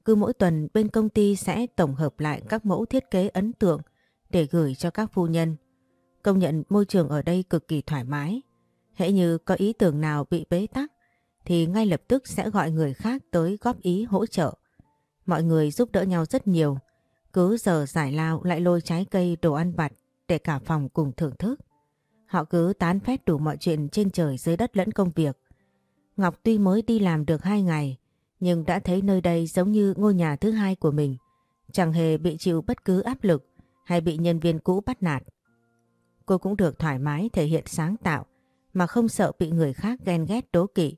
Cứ mỗi tuần bên công ty sẽ tổng hợp lại các mẫu thiết kế ấn tượng để gửi cho các phu nhân. Công nhận môi trường ở đây cực kỳ thoải mái. Hễ như có ý tưởng nào bị bế tắc thì ngay lập tức sẽ gọi người khác tới góp ý hỗ trợ. Mọi người giúp đỡ nhau rất nhiều. Cứ giờ giải lao lại lôi trái cây đồ ăn vặt để cả phòng cùng thưởng thức. Họ cứ tán phét đủ mọi chuyện trên trời dưới đất lẫn công việc. Ngọc tuy mới đi làm được hai ngày nhưng đã thấy nơi đây giống như ngôi nhà thứ hai của mình, chẳng hề bị chịu bất cứ áp lực hay bị nhân viên cũ bắt nạt. Cô cũng được thoải mái thể hiện sáng tạo mà không sợ bị người khác ghen ghét đố kỵ.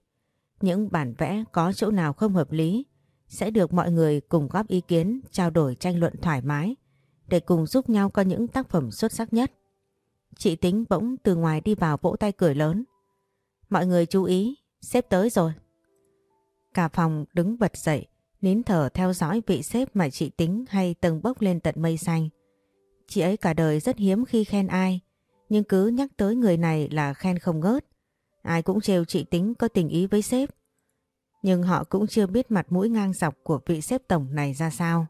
Những bản vẽ có chỗ nào không hợp lý sẽ được mọi người cùng góp ý kiến, trao đổi tranh luận thoải mái để cùng giúp nhau có những tác phẩm xuất sắc nhất. Chị Tính bỗng từ ngoài đi vào vỗ tay cười lớn. Mọi người chú ý, sếp tới rồi. Cả phòng đứng bật dậy, nín thở theo dõi vị sếp mà chị tính hay tầng bốc lên tận mây xanh. Chị ấy cả đời rất hiếm khi khen ai, nhưng cứ nhắc tới người này là khen không ngớt. Ai cũng trêu chị tính có tình ý với sếp. Nhưng họ cũng chưa biết mặt mũi ngang dọc của vị sếp tổng này ra sao.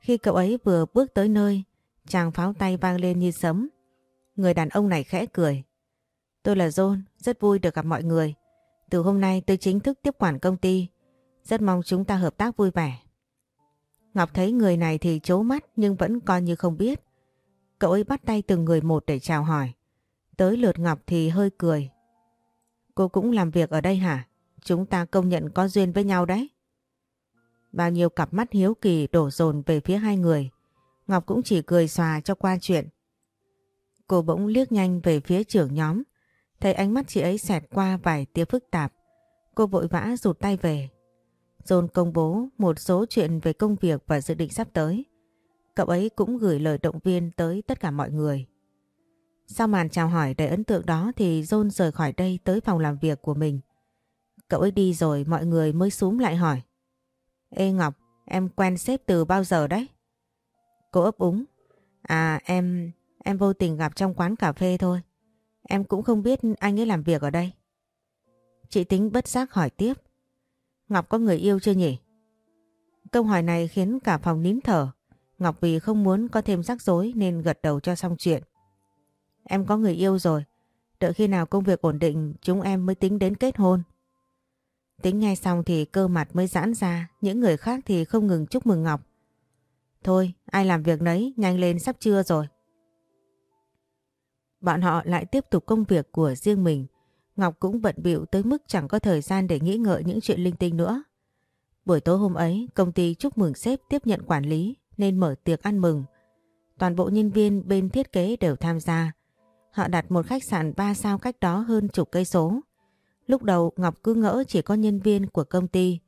Khi cậu ấy vừa bước tới nơi, chàng pháo tay vang lên như sấm. Người đàn ông này khẽ cười. Tôi là John, rất vui được gặp mọi người. Từ hôm nay tôi chính thức tiếp quản công ty. Rất mong chúng ta hợp tác vui vẻ. Ngọc thấy người này thì chố mắt nhưng vẫn coi như không biết. Cậu ấy bắt tay từng người một để chào hỏi. Tới lượt Ngọc thì hơi cười. Cô cũng làm việc ở đây hả? Chúng ta công nhận có duyên với nhau đấy. Bao nhiêu cặp mắt hiếu kỳ đổ dồn về phía hai người. Ngọc cũng chỉ cười xòa cho qua chuyện. Cô bỗng liếc nhanh về phía trưởng nhóm. Thấy ánh mắt chị ấy xẹt qua vài tia phức tạp. Cô vội vã rụt tay về. John công bố một số chuyện về công việc và dự định sắp tới. Cậu ấy cũng gửi lời động viên tới tất cả mọi người. Sau màn chào hỏi đầy ấn tượng đó thì John rời khỏi đây tới phòng làm việc của mình. Cậu ấy đi rồi mọi người mới xuống lại hỏi. Ê Ngọc, em quen sếp từ bao giờ đấy? Cô ấp úng. À em, em vô tình gặp trong quán cà phê thôi. Em cũng không biết anh ấy làm việc ở đây. Chị tính bất giác hỏi tiếp. Ngọc có người yêu chưa nhỉ? Câu hỏi này khiến cả phòng nín thở. Ngọc vì không muốn có thêm rắc rối nên gật đầu cho xong chuyện. Em có người yêu rồi. Đợi khi nào công việc ổn định chúng em mới tính đến kết hôn. Tính nghe xong thì cơ mặt mới giãn ra, những người khác thì không ngừng chúc mừng Ngọc. Thôi, ai làm việc nấy, nhanh lên sắp trưa rồi. Bọn họ lại tiếp tục công việc của riêng mình. Ngọc cũng bận bịu tới mức chẳng có thời gian để nghĩ ngợi những chuyện linh tinh nữa. Buổi tối hôm ấy, công ty chúc mừng sếp tiếp nhận quản lý nên mở tiệc ăn mừng. Toàn bộ nhân viên bên thiết kế đều tham gia. Họ đặt một khách sạn 3 sao cách đó hơn chục cây số. Lúc đầu Ngọc cứ ngỡ chỉ có nhân viên của công ty.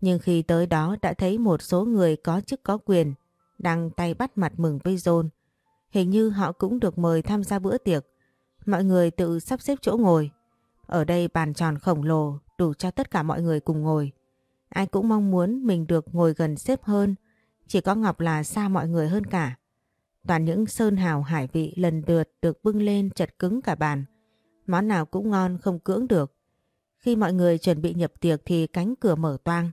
Nhưng khi tới đó đã thấy một số người có chức có quyền đang tay bắt mặt mừng với John. Hình như họ cũng được mời tham gia bữa tiệc. Mọi người tự sắp xếp chỗ ngồi. Ở đây bàn tròn khổng lồ, đủ cho tất cả mọi người cùng ngồi. Ai cũng mong muốn mình được ngồi gần xếp hơn. Chỉ có Ngọc là xa mọi người hơn cả. Toàn những sơn hào hải vị lần lượt được bưng lên chật cứng cả bàn. Món nào cũng ngon, không cưỡng được. Khi mọi người chuẩn bị nhập tiệc thì cánh cửa mở toang.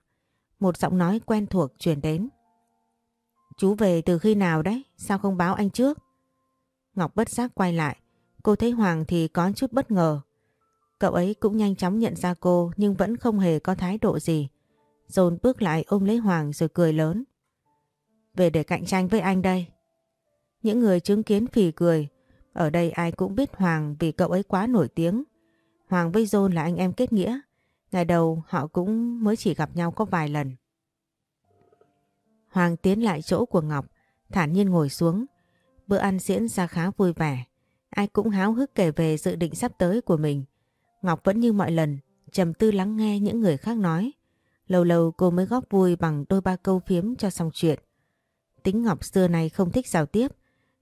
Một giọng nói quen thuộc truyền đến. Chú về từ khi nào đấy? Sao không báo anh trước? Ngọc bất giác quay lại. Cô thấy Hoàng thì có chút bất ngờ. Cậu ấy cũng nhanh chóng nhận ra cô nhưng vẫn không hề có thái độ gì. Dồn bước lại ôm lấy Hoàng rồi cười lớn. Về để cạnh tranh với anh đây. Những người chứng kiến phì cười. Ở đây ai cũng biết Hoàng vì cậu ấy quá nổi tiếng. Hoàng với John là anh em kết nghĩa. Ngày đầu họ cũng mới chỉ gặp nhau có vài lần. Hoàng tiến lại chỗ của Ngọc, thản nhiên ngồi xuống. Bữa ăn diễn ra khá vui vẻ. Ai cũng háo hức kể về dự định sắp tới của mình. Ngọc vẫn như mọi lần, trầm tư lắng nghe những người khác nói. Lâu lâu cô mới góp vui bằng đôi ba câu phiếm cho xong chuyện. Tính Ngọc xưa này không thích giao tiếp.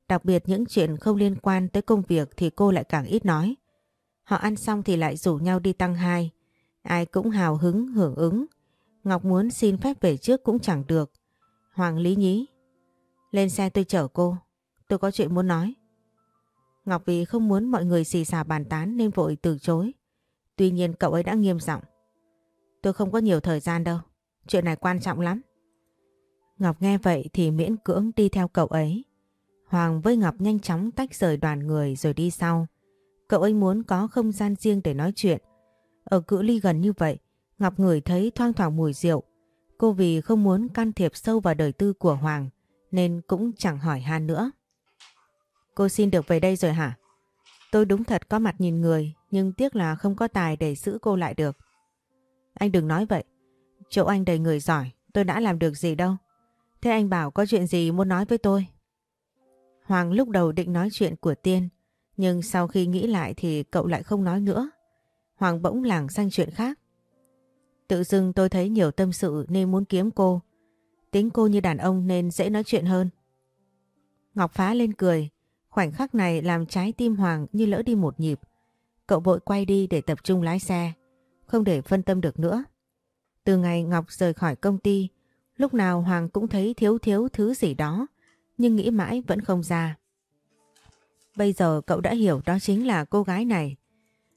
Đặc biệt những chuyện không liên quan tới công việc thì cô lại càng ít nói. Họ ăn xong thì lại rủ nhau đi tăng hai. Ai cũng hào hứng hưởng ứng. Ngọc muốn xin phép về trước cũng chẳng được. Hoàng lý nhí. Lên xe tôi chở cô. Tôi có chuyện muốn nói. Ngọc vì không muốn mọi người xì xà bàn tán nên vội từ chối. Tuy nhiên cậu ấy đã nghiêm giọng. Tôi không có nhiều thời gian đâu. Chuyện này quan trọng lắm. Ngọc nghe vậy thì miễn cưỡng đi theo cậu ấy. Hoàng với Ngọc nhanh chóng tách rời đoàn người rồi đi sau. Cậu ấy muốn có không gian riêng để nói chuyện. Ở cự ly gần như vậy, Ngọc ngửi thấy thoang thoảng mùi rượu. Cô vì không muốn can thiệp sâu vào đời tư của Hoàng nên cũng chẳng hỏi han nữa. Cô xin được về đây rồi hả? Tôi đúng thật có mặt nhìn người nhưng tiếc là không có tài để giữ cô lại được. Anh đừng nói vậy. Chỗ anh đầy người giỏi, tôi đã làm được gì đâu. Thế anh bảo có chuyện gì muốn nói với tôi? Hoàng lúc đầu định nói chuyện của Tiên, nhưng sau khi nghĩ lại thì cậu lại không nói nữa. Hoàng bỗng lảng sang chuyện khác. Tự dưng tôi thấy nhiều tâm sự nên muốn kiếm cô. Tính cô như đàn ông nên dễ nói chuyện hơn. Ngọc phá lên cười. Khoảnh khắc này làm trái tim Hoàng như lỡ đi một nhịp. Cậu vội quay đi để tập trung lái xe. Không để phân tâm được nữa. Từ ngày Ngọc rời khỏi công ty, lúc nào Hoàng cũng thấy thiếu thiếu thứ gì đó. Nhưng nghĩ mãi vẫn không ra. Bây giờ cậu đã hiểu đó chính là cô gái này.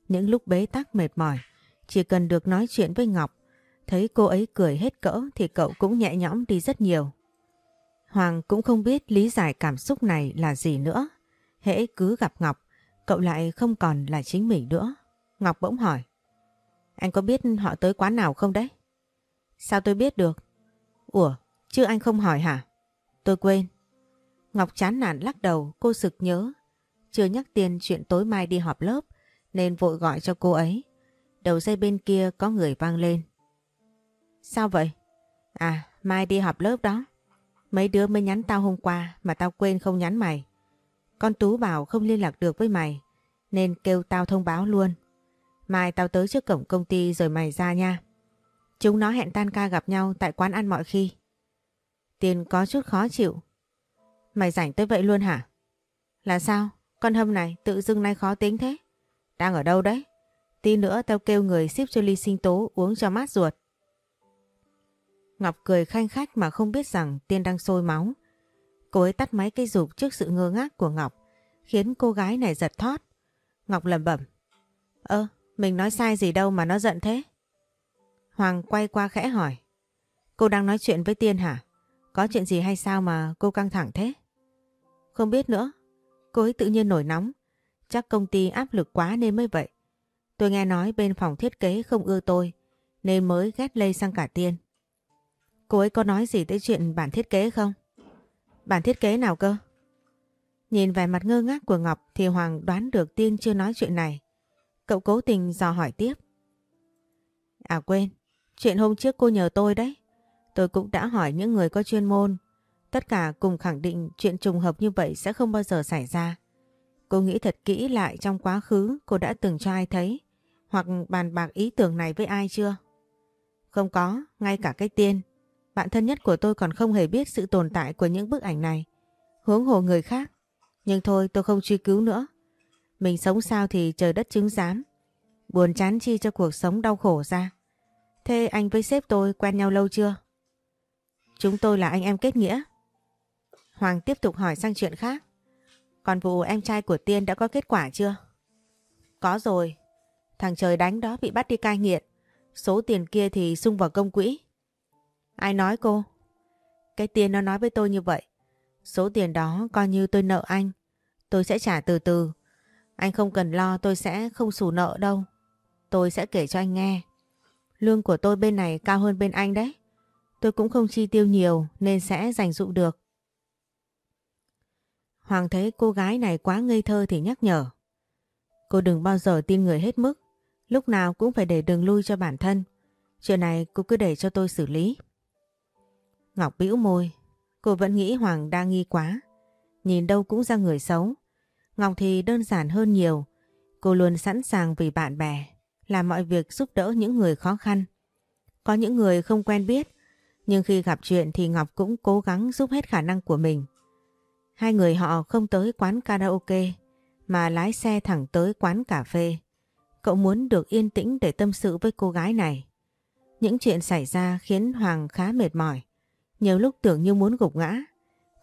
Những lúc bế tắc mệt mỏi, chỉ cần được nói chuyện với Ngọc, thấy cô ấy cười hết cỡ thì cậu cũng nhẹ nhõm đi rất nhiều. Hoàng cũng không biết lý giải cảm xúc này là gì nữa. Hễ cứ gặp Ngọc, cậu lại không còn là chính mình nữa. Ngọc bỗng hỏi. Anh có biết họ tới quán nào không đấy? Sao tôi biết được? Ủa, chứ anh không hỏi hả? Tôi quên. Ngọc chán nản lắc đầu, cô sực nhớ. Chưa nhắc tiền chuyện tối mai đi họp lớp, nên vội gọi cho cô ấy. Đầu dây bên kia có người vang lên. Sao vậy? À, mai đi họp lớp đó. Mấy đứa mới nhắn tao hôm qua mà tao quên không nhắn mày. Con Tú bảo không liên lạc được với mày, nên kêu tao thông báo luôn. Mai tao tới trước cổng công ty rồi mày ra nha. Chúng nó hẹn tan ca gặp nhau tại quán ăn mọi khi. Tiền có chút khó chịu. Mày rảnh tới vậy luôn hả? Là sao? Con hâm này tự dưng nay khó tính thế. Đang ở đâu đấy? Tí nữa tao kêu người ship cho ly sinh tố uống cho mát ruột. Ngọc cười khanh khách mà không biết rằng Tiên đang sôi máu. Cô ấy tắt máy cây dục trước sự ngơ ngác của Ngọc, khiến cô gái này giật thót. Ngọc lẩm bẩm. Ơ, mình nói sai gì đâu mà nó giận thế? Hoàng quay qua khẽ hỏi. Cô đang nói chuyện với Tiên hả? Có chuyện gì hay sao mà cô căng thẳng thế? Không biết nữa. Cô ấy tự nhiên nổi nóng. Chắc công ty áp lực quá nên mới vậy. Tôi nghe nói bên phòng thiết kế không ưa tôi nên mới ghét lây sang cả Tiên. Cô ấy có nói gì tới chuyện bản thiết kế không? Bản thiết kế nào cơ? Nhìn vẻ mặt ngơ ngác của Ngọc thì Hoàng đoán được Tiên chưa nói chuyện này. Cậu cố tình dò hỏi tiếp. À quên, chuyện hôm trước cô nhờ tôi đấy. Tôi cũng đã hỏi những người có chuyên môn. Tất cả cùng khẳng định chuyện trùng hợp như vậy sẽ không bao giờ xảy ra. Cô nghĩ thật kỹ lại trong quá khứ cô đã từng cho ai thấy hoặc bàn bạc ý tưởng này với ai chưa? Không có, ngay cả cái tiên. Bạn thân nhất của tôi còn không hề biết sự tồn tại của những bức ảnh này. Hướng hồ người khác. Nhưng thôi, tôi không truy cứu nữa. Mình sống sao thì trời đất chứng giám. Buồn chán chi cho cuộc sống đau khổ ra. Thế anh với sếp tôi quen nhau lâu chưa? Chúng tôi là anh em kết nghĩa. Hoàng tiếp tục hỏi sang chuyện khác. Còn vụ em trai của Tiên đã có kết quả chưa? Có rồi. Thằng trời đánh đó bị bắt đi cai nghiện. Số tiền kia thì sung vào công quỹ. Ai nói cô? Cái tiền nó nói với tôi như vậy. Số tiền đó coi như tôi nợ anh. Tôi sẽ trả từ từ. Anh không cần lo, tôi sẽ không xù nợ đâu. Tôi sẽ kể cho anh nghe. Lương của tôi bên này cao hơn bên anh đấy. Tôi cũng không chi tiêu nhiều nên sẽ dành dụ được. Hoàng thấy cô gái này quá ngây thơ thì nhắc nhở. Cô đừng bao giờ tin người hết mức. Lúc nào cũng phải để đường lui cho bản thân. Chuyện này cô cứ để cho tôi xử lý. Ngọc bĩu môi. Cô vẫn nghĩ Hoàng đang nghi quá. Nhìn đâu cũng ra người xấu. Ngọc thì đơn giản hơn nhiều. Cô luôn sẵn sàng vì bạn bè. Làm mọi việc giúp đỡ những người khó khăn. Có những người không quen biết. Nhưng khi gặp chuyện thì Ngọc cũng cố gắng giúp hết khả năng của mình. Hai người họ không tới quán karaoke, mà lái xe thẳng tới quán cà phê. Cậu muốn được yên tĩnh để tâm sự với cô gái này. Những chuyện xảy ra khiến Hoàng khá mệt mỏi. Nhiều lúc tưởng như muốn gục ngã.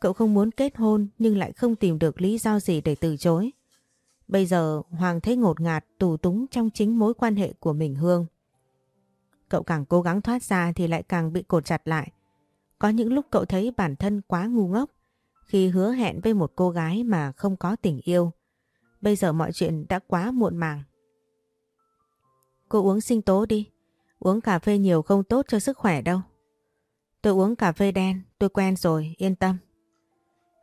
Cậu không muốn kết hôn nhưng lại không tìm được lý do gì để từ chối. Bây giờ Hoàng thấy ngột ngạt, tù túng trong chính mối quan hệ của mình Hương. Cậu càng cố gắng thoát ra thì lại càng bị cột chặt lại. Có những lúc cậu thấy bản thân quá ngu ngốc, khi hứa hẹn với một cô gái mà không có tình yêu. Bây giờ mọi chuyện đã quá muộn màng. Cô uống sinh tố đi. Uống cà phê nhiều không tốt cho sức khỏe đâu. Tôi uống cà phê đen, tôi quen rồi, yên tâm.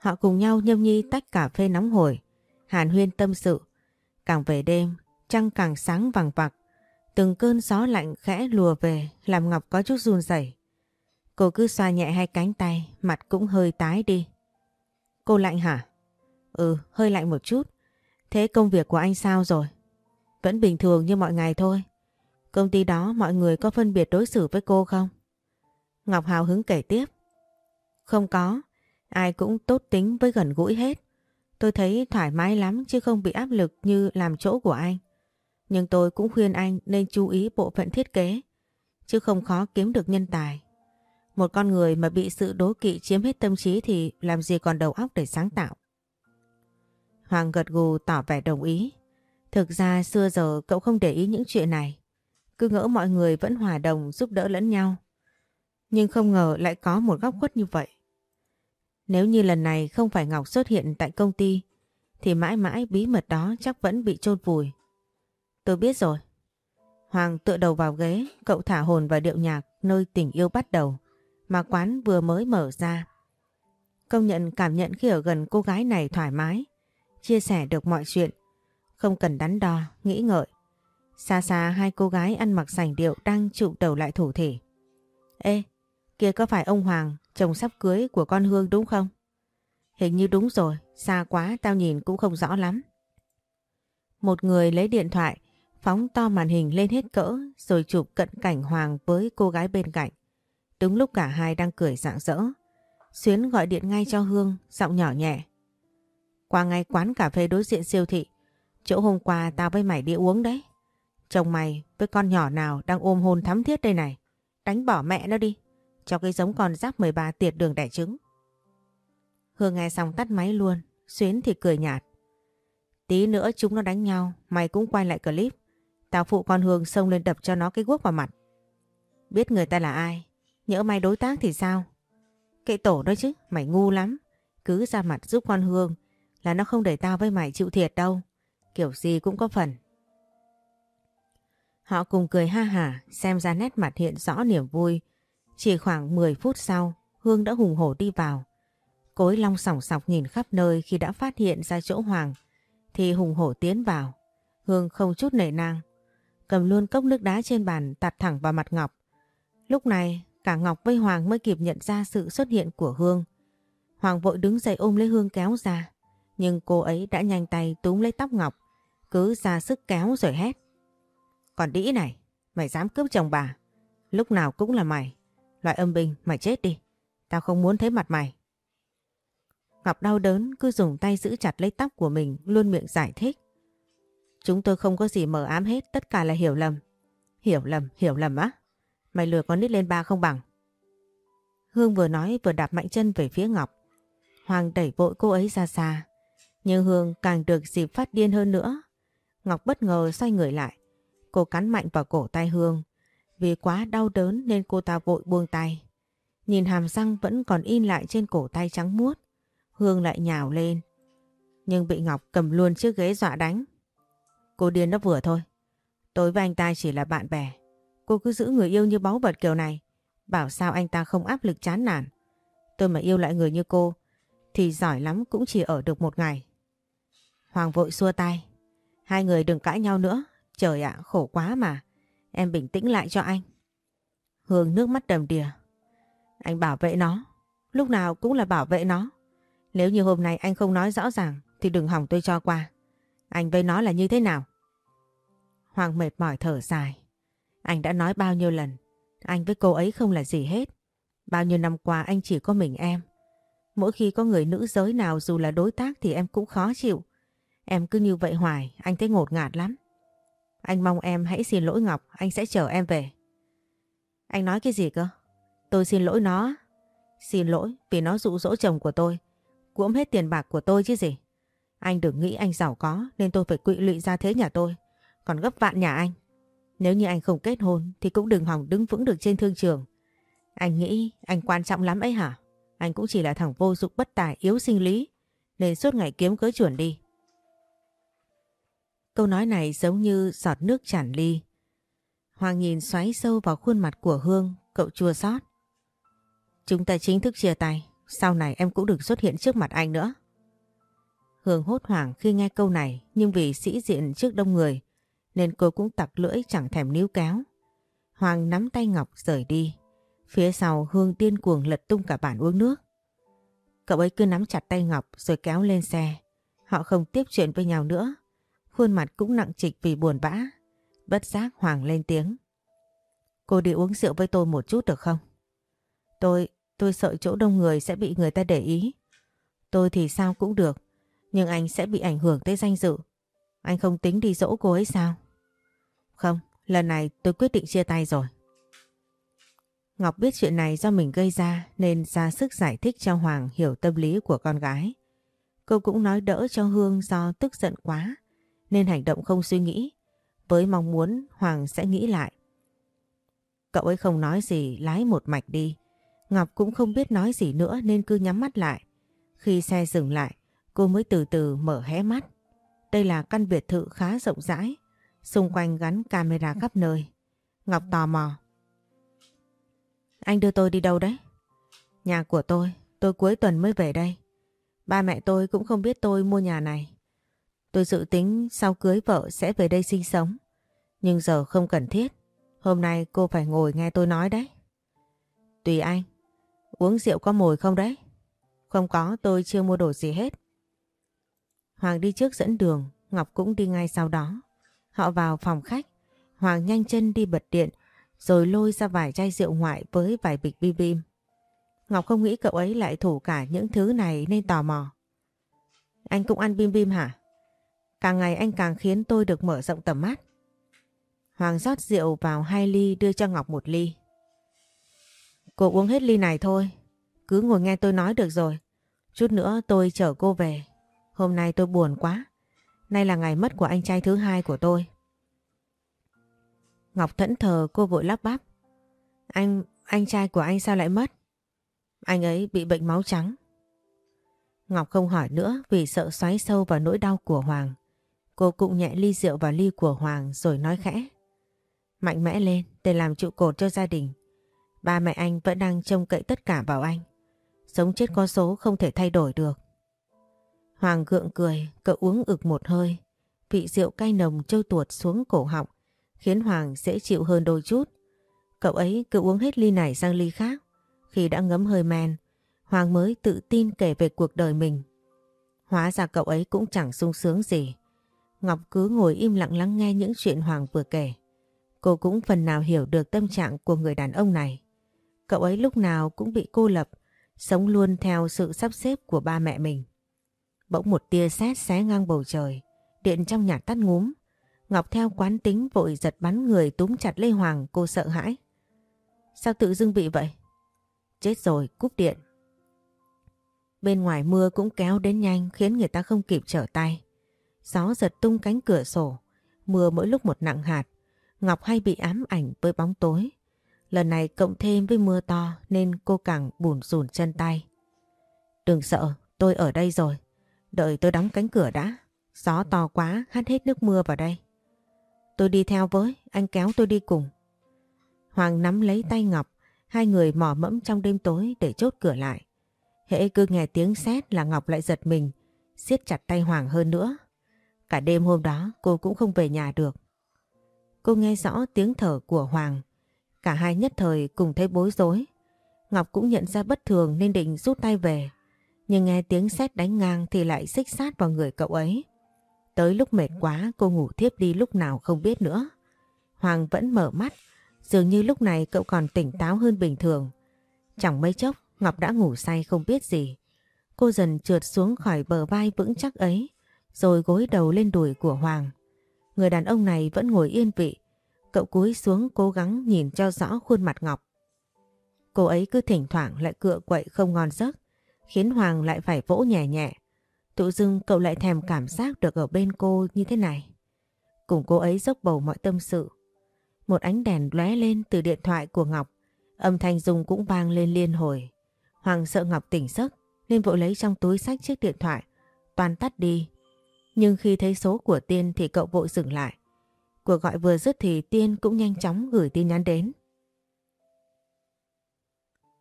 Họ cùng nhau nhâm nhi tách cà phê nóng hổi. Hàn huyên tâm sự. Càng về đêm, trăng càng sáng vàng vặc. Từng cơn gió lạnh khẽ lùa về làm Ngọc có chút run rẩy. Cô cứ xoa nhẹ hai cánh tay, mặt cũng hơi tái đi. Cô lạnh hả? Ừ, hơi lạnh một chút. Thế công việc của anh sao rồi? Vẫn bình thường như mọi ngày thôi. Công ty đó mọi người có phân biệt đối xử với cô không? Ngọc Hào hứng kể tiếp. Không có, ai cũng tốt tính với gần gũi hết. Tôi thấy thoải mái lắm chứ không bị áp lực như làm chỗ của anh. Nhưng tôi cũng khuyên anh nên chú ý bộ phận thiết kế, chứ không khó kiếm được nhân tài. Một con người mà bị sự đố kỵ chiếm hết tâm trí thì làm gì còn đầu óc để sáng tạo. Hoàng gật gù tỏ vẻ đồng ý. Thực ra xưa giờ cậu không để ý những chuyện này. Cứ ngỡ mọi người vẫn hòa đồng giúp đỡ lẫn nhau. Nhưng không ngờ lại có một góc khuất như vậy. Nếu như lần này không phải Ngọc xuất hiện tại công ty thì mãi mãi bí mật đó chắc vẫn bị chôn vùi. Tôi biết rồi. Hoàng tựa đầu vào ghế, cậu thả hồn vào điệu nhạc nơi tình yêu bắt đầu mà quán vừa mới mở ra. Công nhận cảm nhận khi ở gần cô gái này thoải mái, chia sẻ được mọi chuyện, không cần đắn đo, nghĩ ngợi. Xa xa hai cô gái ăn mặc sành điệu đang trụ đầu lại thủ thể. Ê, kia có phải ông Hoàng, chồng sắp cưới của con Hương đúng không? Hình như đúng rồi, xa quá tao nhìn cũng không rõ lắm. Một người lấy điện thoại, phóng to màn hình lên hết cỡ rồi chụp cận cảnh Hoàng với cô gái bên cạnh. Đúng lúc cả hai đang cười rạng rỡ. Xuyến gọi điện ngay cho Hương, giọng nhỏ nhẹ. Qua ngay quán cà phê đối diện siêu thị. Chỗ hôm qua tao với mày đi uống đấy. Chồng mày với con nhỏ nào đang ôm hôn thắm thiết đây này. Đánh bỏ mẹ nó đi. Cho cái giống con giáp 13 tiệt đường đẻ trứng. Hương nghe xong tắt máy luôn. Xuyến thì cười nhạt. Tí nữa chúng nó đánh nhau. Mày cũng quay lại clip. Tao phụ con Hương xông lên đập cho nó cái guốc vào mặt. Biết người ta là ai Nhỡ mày đối tác thì sao? Kệ tổ đó chứ, mày ngu lắm. Cứ ra mặt giúp con Hương là nó không để tao với mày chịu thiệt đâu. Kiểu gì cũng có phần. Họ cùng cười ha hả, xem ra nét mặt hiện rõ niềm vui. Chỉ khoảng 10 phút sau, Hương đã hùng hổ đi vào. Cối long sòng sọc nhìn khắp nơi khi đã phát hiện ra chỗ Hoàng, thì hùng hổ tiến vào. Hương không chút nể nang, cầm luôn cốc nước đá trên bàn tạt thẳng vào mặt Ngọc. Lúc này Cả Ngọc với Hoàng mới kịp nhận ra sự xuất hiện của Hương. Hoàng vội đứng dậy ôm lấy Hương kéo ra. Nhưng cô ấy đã nhanh tay túm lấy tóc Ngọc, cứ ra sức kéo rồi hét. Còn đĩ này, mày dám cướp chồng bà. Lúc nào cũng là mày. Loại âm binh, mày chết đi. Tao không muốn thấy mặt mày. Ngọc đau đớn cứ dùng tay giữ chặt lấy tóc của mình luôn miệng giải thích. Chúng tôi không có gì mờ ám hết, tất cả là hiểu lầm. Hiểu lầm, hiểu lầm á? Mày lừa con nít lên ba không bằng. Hương vừa nói vừa đạp mạnh chân về phía Ngọc. Hoàng đẩy vội cô ấy ra xa. Nhưng Hương càng được dịp phát điên hơn nữa. Ngọc bất ngờ xoay người lại. Cô cắn mạnh vào cổ tay Hương. Vì quá đau đớn nên cô ta vội buông tay. Nhìn hàm răng vẫn còn in lại trên cổ tay trắng muốt. Hương lại nhào lên. Nhưng bị Ngọc cầm luôn chiếc ghế dọa đánh. Cô điên nó vừa thôi. Tôi với anh ta chỉ là bạn bè. Cô cứ giữ người yêu như báu vật kiểu này. Bảo sao anh ta không áp lực chán nản. Tôi mà yêu lại người như cô thì giỏi lắm cũng chỉ ở được một ngày. Hoàng vội xua tay. Hai người đừng cãi nhau nữa. Trời ạ, khổ quá mà. Em bình tĩnh lại cho anh. Hương nước mắt đầm đìa. Anh bảo vệ nó. Lúc nào cũng là bảo vệ nó. Nếu như hôm nay anh không nói rõ ràng thì đừng hỏng tôi cho qua. Anh với nó là như thế nào? Hoàng mệt mỏi thở dài. Anh đã nói bao nhiêu lần. Anh với cô ấy không là gì hết. Bao nhiêu năm qua anh chỉ có mình em. Mỗi khi có người nữ giới nào dù là đối tác thì em cũng khó chịu. Em cứ như vậy hoài, anh thấy ngột ngạt lắm. Anh mong em hãy xin lỗi Ngọc, anh sẽ chở em về. Anh nói cái gì cơ? Tôi xin lỗi nó. Xin lỗi vì nó dụ dỗ chồng của tôi. Cuỗm hết tiền bạc của tôi chứ gì. Anh đừng nghĩ anh giàu có nên tôi phải quỵ lụy ra thế nhà tôi. Còn gấp vạn nhà anh. Nếu như anh không kết hôn thì cũng đừng hòng đứng vững được trên thương trường. Anh nghĩ anh quan trọng lắm ấy hả? Anh cũng chỉ là thằng vô dụng bất tài yếu sinh lý nên suốt ngày kiếm cớ chuẩn đi. Câu nói này giống như giọt nước tràn ly. Hoàng nhìn xoáy sâu vào khuôn mặt của Hương, cậu chua xót. Chúng ta chính thức chia tay, sau này em cũng đừng xuất hiện trước mặt anh nữa. Hương hốt hoảng khi nghe câu này nhưng vì sĩ diện trước đông người nên cô cũng tặc lưỡi chẳng thèm níu kéo. Hoàng nắm tay Ngọc rời đi. Phía sau Hương điên cuồng lật tung cả bản uống nước. Cậu ấy cứ nắm chặt tay Ngọc rồi kéo lên xe. Họ không tiếp chuyện với nhau nữa. Khuôn mặt cũng nặng trịch vì buồn bã. Bất giác Hoàng lên tiếng. Cô đi uống rượu với tôi một chút được không? Tôi, tôi sợ chỗ đông người sẽ bị người ta để ý. Tôi thì sao cũng được. Nhưng anh sẽ bị ảnh hưởng tới danh dự. Anh không tính đi dỗ cô ấy sao? Không, lần này tôi quyết định chia tay rồi. Ngọc biết chuyện này do mình gây ra nên ra sức giải thích cho Hoàng hiểu tâm lý của con gái. Cô cũng nói đỡ cho Hương do tức giận quá nên hành động không suy nghĩ với mong muốn Hoàng sẽ nghĩ lại. Cậu ấy không nói gì lái một mạch đi. Ngọc cũng không biết nói gì nữa nên cứ nhắm mắt lại. Khi xe dừng lại cô mới từ từ mở hé mắt. Đây là căn biệt thự khá rộng rãi xung quanh gắn camera khắp nơi. Ngọc tò mò. Anh đưa tôi đi đâu đấy? Nhà của tôi, tôi cuối tuần mới về đây. Ba mẹ tôi cũng không biết tôi mua nhà này. Tôi dự tính sau cưới vợ sẽ về đây sinh sống. Nhưng giờ không cần thiết. Hôm nay cô phải ngồi nghe tôi nói đấy. Tùy anh. Uống rượu có mồi không đấy? Không có, tôi chưa mua đồ gì hết. Hoàng đi trước dẫn đường, Ngọc cũng đi ngay sau đó. Họ vào phòng khách, Hoàng nhanh chân đi bật điện, rồi lôi ra vài chai rượu ngoại với vài bịch bim bim. Ngọc không nghĩ cậu ấy lại thủ cả những thứ này nên tò mò. Anh cũng ăn bim bim hả? Càng ngày anh càng khiến tôi được mở rộng tầm mắt. Hoàng rót rượu vào hai ly đưa cho Ngọc một ly. Cô uống hết ly này thôi. Cứ ngồi nghe tôi nói được rồi. Chút nữa tôi chở cô về. Hôm nay tôi buồn quá. Nay là ngày mất của anh trai thứ hai của tôi. Ngọc thẫn thờ cô vội lắp bắp. Anh, anh trai của anh sao lại mất? Anh ấy bị bệnh máu trắng. Ngọc không hỏi nữa vì sợ xoáy sâu vào nỗi đau của Hoàng. Cô cũng nhẹ ly rượu vào ly của Hoàng rồi nói khẽ. Mạnh mẽ lên để làm trụ cột cho gia đình. Ba mẹ anh vẫn đang trông cậy tất cả vào anh. Sống chết có số không thể thay đổi được. Hoàng gượng cười, cậu uống ực một hơi. Vị rượu cay nồng trôi tuột xuống cổ họng, khiến Hoàng dễ chịu hơn đôi chút. Cậu ấy cứ uống hết ly này sang ly khác. Khi đã ngấm hơi men, Hoàng mới tự tin kể về cuộc đời mình. Hóa ra cậu ấy cũng chẳng sung sướng gì. Ngọc cứ ngồi im lặng lắng nghe những chuyện Hoàng vừa kể. Cô cũng phần nào hiểu được tâm trạng của người đàn ông này. Cậu ấy lúc nào cũng bị cô lập, sống luôn theo sự sắp xếp của ba mẹ mình. Bỗng một tia sét xé ngang bầu trời, điện trong nhà tắt ngúm. Ngọc theo quán tính vội giật bắn người túm chặt Lê Hoàng cô sợ hãi. Sao tự dưng bị vậy? Chết rồi, cúp điện. Bên ngoài mưa cũng kéo đến nhanh khiến người ta không kịp trở tay. Gió giật tung cánh cửa sổ, mưa mỗi lúc một nặng hạt. Ngọc hay bị ám ảnh với bóng tối. Lần này cộng thêm với mưa to nên cô càng bùn rùn chân tay. Đừng sợ, tôi ở đây rồi. Đợi tôi đóng cánh cửa đã. Gió to quá, hắt hết nước mưa vào đây. Tôi đi theo với, anh kéo tôi đi cùng. Hoàng nắm lấy tay Ngọc, hai người mò mẫm trong đêm tối để chốt cửa lại. Hễ cứ nghe tiếng sét là Ngọc lại giật mình, siết chặt tay Hoàng hơn nữa. Cả đêm hôm đó cô cũng không về nhà được. Cô nghe rõ tiếng thở của Hoàng. Cả hai nhất thời cùng thấy bối rối. Ngọc cũng nhận ra bất thường nên định rút tay về. Nhưng nghe tiếng sét đánh ngang thì lại xích sát vào người cậu ấy. Tới lúc mệt quá cô ngủ thiếp đi lúc nào không biết nữa. Hoàng vẫn mở mắt. Dường như lúc này cậu còn tỉnh táo hơn bình thường. Chẳng mấy chốc Ngọc đã ngủ say không biết gì. Cô dần trượt xuống khỏi bờ vai vững chắc ấy, rồi gối đầu lên đùi của Hoàng. Người đàn ông này vẫn ngồi yên vị. Cậu cúi xuống cố gắng nhìn cho rõ khuôn mặt Ngọc. Cô ấy cứ thỉnh thoảng lại cựa quậy không ngon giấc, khiến Hoàng lại phải vỗ nhẹ nhẹ. Tự dưng cậu lại thèm cảm giác được ở bên cô như thế này. Cùng cô ấy dốc bầu mọi tâm sự. Một ánh đèn lóe lên từ điện thoại của Ngọc. Âm thanh rung cũng vang lên liên hồi. Hoàng sợ Ngọc tỉnh giấc nên vội lấy trong túi sách chiếc điện thoại, toàn tắt đi. Nhưng khi thấy số của Tiên thì cậu vội dừng lại. Cuộc gọi vừa dứt thì Tiên cũng nhanh chóng gửi tin nhắn đến.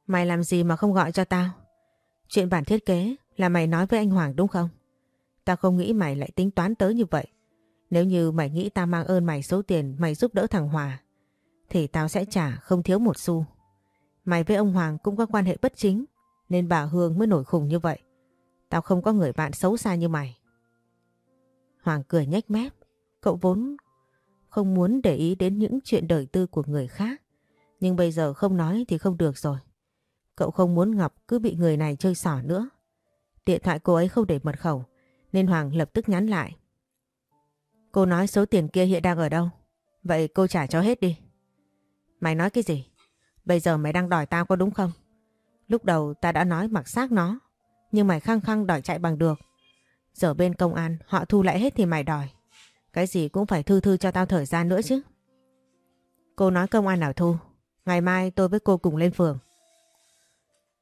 Mày làm gì mà không gọi cho tao? Chuyện bản thiết kế là mày nói với anh Hoàng đúng không? Tao không nghĩ mày lại tính toán tới như vậy. Nếu như mày nghĩ tao mang ơn mày số tiền mày giúp đỡ thằng Hòa, thì tao sẽ trả không thiếu một xu. Mày với ông Hoàng cũng có quan hệ bất chính, nên bà Hương mới nổi khùng như vậy. Tao không có người bạn xấu xa như mày. Hoàng cười nhếch mép. Cậu vốn không muốn để ý đến những chuyện đời tư của người khác. Nhưng bây giờ không nói thì không được rồi. Cậu không muốn Ngọc cứ bị người này chơi xỏ nữa. Điện thoại cô ấy không để mật khẩu nên Hoàng lập tức nhắn lại. Cô nói số tiền kia hiện đang ở đâu? Vậy cô trả cho hết đi. Mày nói cái gì? Bây giờ mày đang đòi tao có đúng không? Lúc đầu ta đã nói mặc xác nó, nhưng mày khăng khăng đòi chạy bằng được. Giờ bên công an họ thu lại hết thì mày đòi. Cái gì cũng phải thư thư cho tao thời gian nữa chứ. Cô nói công an nào thu. Ngày mai tôi với cô cùng lên phường.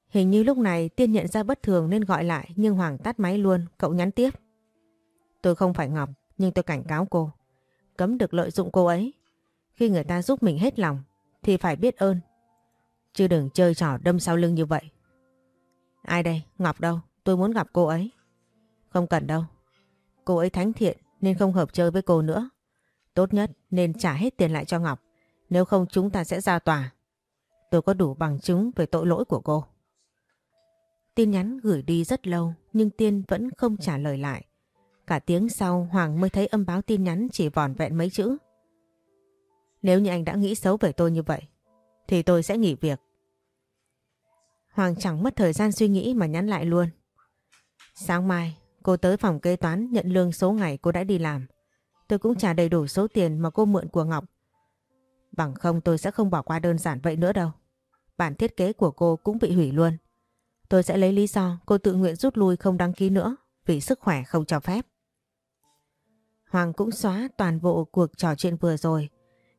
Hình như lúc này Tiên nhận ra bất thường nên gọi lại nhưng Hoàng tắt máy luôn, cậu nhắn tiếp. Tôi không phải Ngọc nhưng tôi cảnh cáo cô. Cấm được lợi dụng cô ấy. Khi người ta giúp mình hết lòng thì phải biết ơn Chứ đừng chơi trò đâm sau lưng như vậy. Ai đây? Ngọc đâu? Tôi muốn gặp cô ấy. Không cần đâu. Cô ấy thánh thiện nên không hợp chơi với cô nữa. Tốt nhất nên trả hết tiền lại cho Ngọc. Nếu không chúng ta sẽ ra tòa. Tôi có đủ bằng chứng về tội lỗi của cô. Tin nhắn gửi đi rất lâu nhưng Tiên vẫn không trả lời lại. Cả tiếng sau Hoàng mới thấy âm báo tin nhắn chỉ vòn vẹn mấy chữ. Nếu như anh đã nghĩ xấu về tôi như vậy thì tôi sẽ nghỉ việc. Hoàng chẳng mất thời gian suy nghĩ mà nhắn lại luôn. Sáng mai, cô tới phòng kế toán nhận lương số ngày cô đã đi làm. Tôi cũng trả đầy đủ số tiền mà cô mượn của Ngọc. Bằng không tôi sẽ không bỏ qua đơn giản vậy nữa đâu. Bản thiết kế của cô cũng bị hủy luôn. Tôi sẽ lấy lý do cô tự nguyện rút lui không đăng ký nữa vì sức khỏe không cho phép. Hoàng cũng xóa toàn bộ cuộc trò chuyện vừa rồi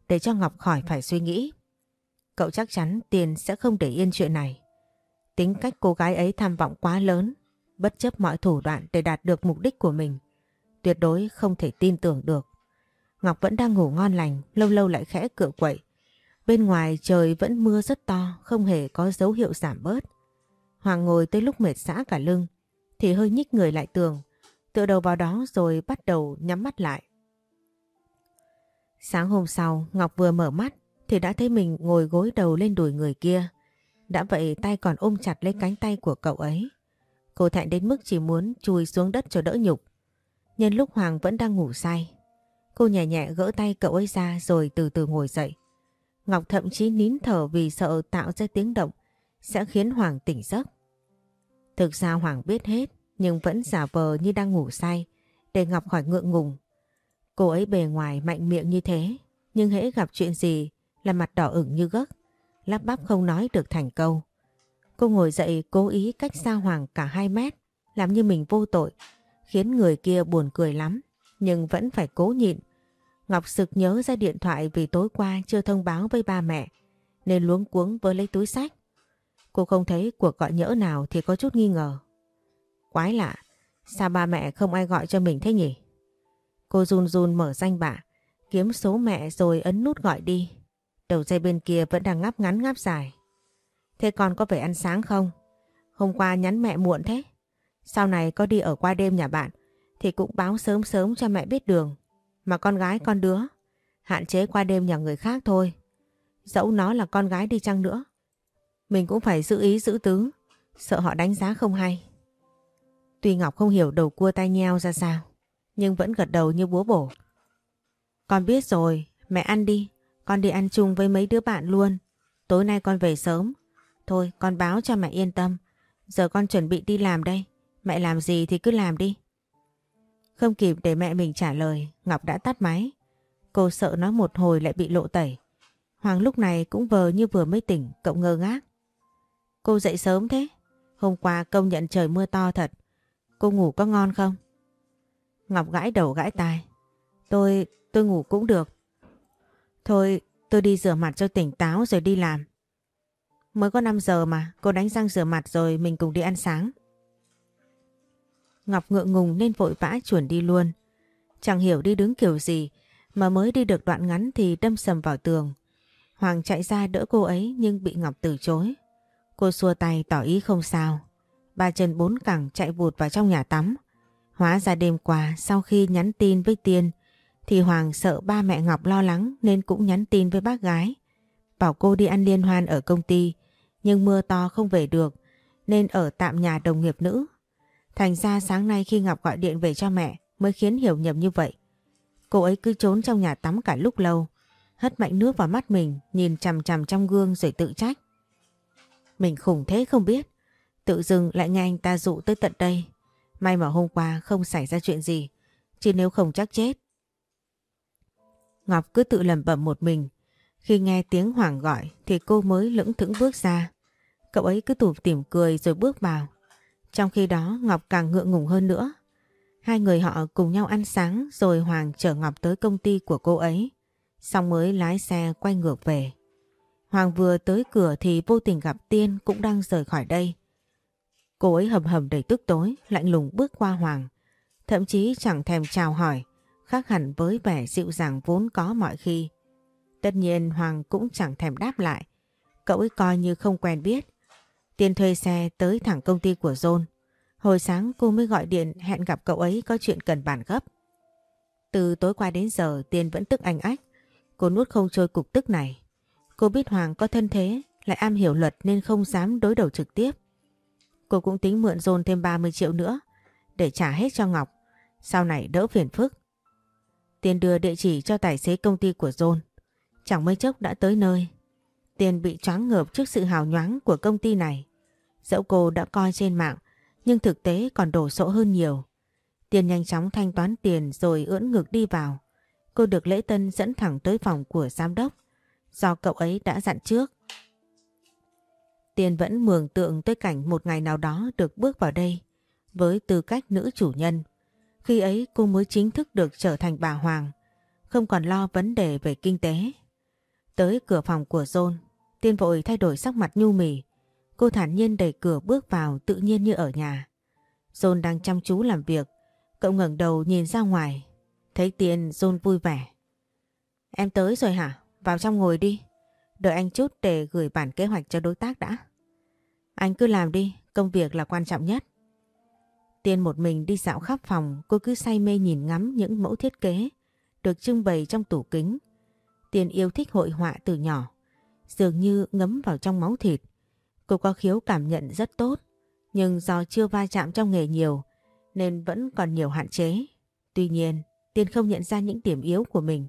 để cho Ngọc khỏi phải suy nghĩ. Cậu chắc chắn Tiền sẽ không để yên chuyện này. Tính cách cô gái ấy tham vọng quá lớn, bất chấp mọi thủ đoạn để đạt được mục đích của mình. Tuyệt đối không thể tin tưởng được. Ngọc vẫn đang ngủ ngon lành, lâu lâu lại khẽ cựa quậy. Bên ngoài trời vẫn mưa rất to, không hề có dấu hiệu giảm bớt. Hoàng ngồi tới lúc mệt xã cả lưng, thì hơi nhích người lại tường, tựa đầu vào đó rồi bắt đầu nhắm mắt lại. Sáng hôm sau, Ngọc vừa mở mắt thì đã thấy mình ngồi gối đầu lên đùi người kia. Đã vậy tay còn ôm chặt lấy cánh tay của cậu ấy. Cô thẹn đến mức chỉ muốn chui xuống đất cho đỡ nhục. Nhân lúc Hoàng vẫn đang ngủ say, cô nhẹ nhẹ gỡ tay cậu ấy ra rồi từ từ ngồi dậy. Ngọc thậm chí nín thở vì sợ tạo ra tiếng động sẽ khiến Hoàng tỉnh giấc. Thực ra Hoàng biết hết nhưng vẫn giả vờ như đang ngủ say để Ngọc khỏi ngượng ngùng. Cô ấy bề ngoài mạnh miệng như thế nhưng hễ gặp chuyện gì là mặt đỏ ửng như gấc, lắp bắp không nói được thành câu. Cô ngồi dậy cố ý cách xa Hoàng cả 2 mét, làm như mình vô tội, khiến người kia buồn cười lắm, nhưng vẫn phải cố nhịn. Ngọc sực nhớ ra điện thoại vì tối qua chưa thông báo với ba mẹ, nên luống cuống với lấy túi sách. Cô không thấy cuộc gọi nhỡ nào thì có chút nghi ngờ. Quái lạ, sao ba mẹ không ai gọi cho mình thế nhỉ? Cô run run mở danh bạ, kiếm số mẹ rồi ấn nút gọi đi. Đầu dây bên kia vẫn đang ngáp ngắn ngáp dài. Thế con có phải ăn sáng không? Hôm qua nhắn mẹ muộn thế. Sau này có đi ở qua đêm nhà bạn thì cũng báo sớm sớm cho mẹ biết đường. Mà con gái con đứa, hạn chế qua đêm nhà người khác thôi. Dẫu nó là con gái đi chăng nữa. Mình cũng phải giữ ý giữ tứ, sợ họ đánh giá không hay. Tuy Ngọc không hiểu đầu cua tay nheo ra sao, nhưng vẫn gật đầu như búa bổ. Con biết rồi, mẹ ăn đi, con đi ăn chung với mấy đứa bạn luôn. Tối nay con về sớm. Thôi con báo cho mẹ yên tâm. Giờ con chuẩn bị đi làm đây. Mẹ làm gì thì cứ làm đi. Không kịp để mẹ mình trả lời, Ngọc đã tắt máy. Cô sợ nói một hồi lại bị lộ tẩy. Hoàng lúc này cũng vờ như vừa mới tỉnh, cậu ngơ ngác. Cô dậy sớm thế? Hôm qua công nhận trời mưa to thật. Cô ngủ có ngon không? Ngọc gãi đầu gãi tai. Tôi, tôi ngủ cũng được. Thôi tôi đi rửa mặt cho tỉnh táo rồi đi làm. Mới có 5 giờ mà, cô đánh răng rửa mặt rồi mình cùng đi ăn sáng. Ngọc ngượng ngùng nên vội vã chuẩn đi luôn. Chẳng hiểu đi đứng kiểu gì mà mới đi được đoạn ngắn thì đâm sầm vào tường. Hoàng chạy ra đỡ cô ấy nhưng bị Ngọc từ chối. Cô xua tay tỏ ý không sao. Ba chân bốn cẳng chạy vụt vào trong nhà tắm. Hóa ra đêm qua sau khi nhắn tin với Tiên thì Hoàng sợ ba mẹ Ngọc lo lắng nên cũng nhắn tin với bác gái. Bảo cô đi ăn liên hoan ở công ty nhưng mưa to không về được nên ở tạm nhà đồng nghiệp nữ. Thành ra sáng nay khi Ngọc gọi điện về cho mẹ mới khiến hiểu nhầm như vậy. Cô ấy cứ trốn trong nhà tắm cả lúc lâu, hất mạnh nước vào mắt mình, nhìn chằm chằm trong gương rồi tự trách. Mình khủng thế không biết, tự dưng lại nghe anh ta dụ tới tận đây. May mà hôm qua không xảy ra chuyện gì, chứ nếu không chắc chết. Ngọc cứ tự lầm bẩm một mình, khi nghe tiếng Hoàng gọi thì cô mới lững thững bước ra. Cậu ấy cứ tủm tỉm cười rồi bước vào. Trong khi đó Ngọc càng ngượng ngùng hơn nữa. Hai người họ cùng nhau ăn sáng rồi Hoàng chở Ngọc tới công ty của cô ấy. Xong mới lái xe quay ngược về. Hoàng vừa tới cửa thì vô tình gặp Tiên cũng đang rời khỏi đây. Cô ấy hầm hầm đầy tức tối, lạnh lùng bước qua Hoàng. Thậm chí chẳng thèm chào hỏi, khác hẳn với vẻ dịu dàng vốn có mọi khi. Tất nhiên Hoàng cũng chẳng thèm đáp lại. Cậu ấy coi như không quen biết. Tiên thuê xe tới thẳng công ty của John. Hồi sáng cô mới gọi điện hẹn gặp cậu ấy có chuyện cần bàn gấp. Từ tối qua đến giờ Tiên vẫn tức anh ách. Cô nuốt không trôi cục tức này. Cô biết Hoàng có thân thế, lại am hiểu luật nên không dám đối đầu trực tiếp. Cô cũng tính mượn John thêm 30 triệu nữa để trả hết cho Ngọc. Sau này đỡ phiền phức. Tiên đưa địa chỉ cho tài xế công ty của John. Chẳng mấy chốc đã tới nơi. Tiền bị choáng ngợp trước sự hào nhoáng của công ty này. Dẫu cô đã coi trên mạng, nhưng thực tế còn đổ sộ hơn nhiều. Tiền nhanh chóng thanh toán tiền rồi ưỡn ngực đi vào. Cô được lễ tân dẫn thẳng tới phòng của giám đốc, do cậu ấy đã dặn trước. Tiền vẫn mường tượng tới cảnh một ngày nào đó được bước vào đây với tư cách nữ chủ nhân. Khi ấy cô mới chính thức được trở thành bà Hoàng, không còn lo vấn đề về kinh tế Tới cửa phòng của John, Tiên vội thay đổi sắc mặt nhu mì. Cô thản nhiên đẩy cửa bước vào tự nhiên như ở nhà. John đang chăm chú làm việc. Cậu ngẩng đầu nhìn ra ngoài. Thấy Tiên John vui vẻ. Em tới rồi hả? Vào trong ngồi đi. Đợi anh chút để gửi bản kế hoạch cho đối tác đã. Anh cứ làm đi, công việc là quan trọng nhất. Tiên một mình đi dạo khắp phòng, cô cứ say mê nhìn ngắm những mẫu thiết kế được trưng bày trong tủ kính. Tiên yêu thích hội họa từ nhỏ, dường như ngấm vào trong máu thịt. Cô có khiếu cảm nhận rất tốt, Nhưng do chưa va chạm trong nghề nhiều nên vẫn còn nhiều hạn chế. Tuy nhiên, Tiên không nhận ra những điểm yếu của mình.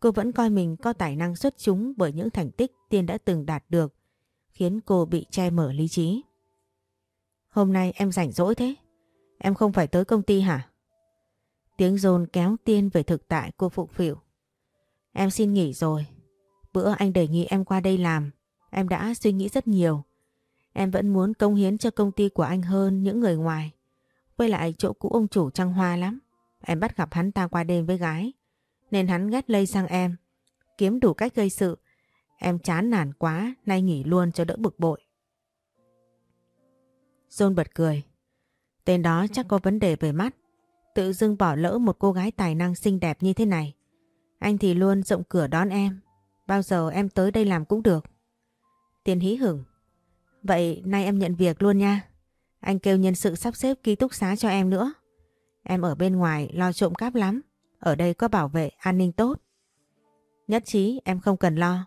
Cô vẫn coi mình có tài năng xuất chúng bởi những thành tích Tiên đã từng đạt được, khiến cô bị che mở lý trí. Hôm nay em rảnh rỗi thế? Em không phải tới công ty hả? Tiếng rôn kéo Tiên về thực tại cô phụ phịu. Em xin nghỉ rồi. Bữa anh đề nghị em qua đây làm. Em đã suy nghĩ rất nhiều. Em vẫn muốn công hiến cho công ty của anh hơn những người ngoài. Với lại chỗ cũ ông chủ trăng hoa lắm. Em bắt gặp hắn ta qua đêm với gái. Nên hắn ghét lây sang em. Kiếm đủ cách gây sự. Em chán nản quá, nay nghỉ luôn cho đỡ bực bội. John bật cười. Tên đó chắc có vấn đề về mắt. Tự dưng bỏ lỡ một cô gái tài năng xinh đẹp như thế này. Anh thì luôn rộng cửa đón em. Bao giờ em tới đây làm cũng được. Tiền hí hửng. Vậy nay em nhận việc luôn nha. Anh kêu nhân sự sắp xếp ký túc xá cho em nữa. Em ở bên ngoài lo trộm cắp lắm. Ở đây có bảo vệ an ninh tốt. Nhất trí, em không cần lo.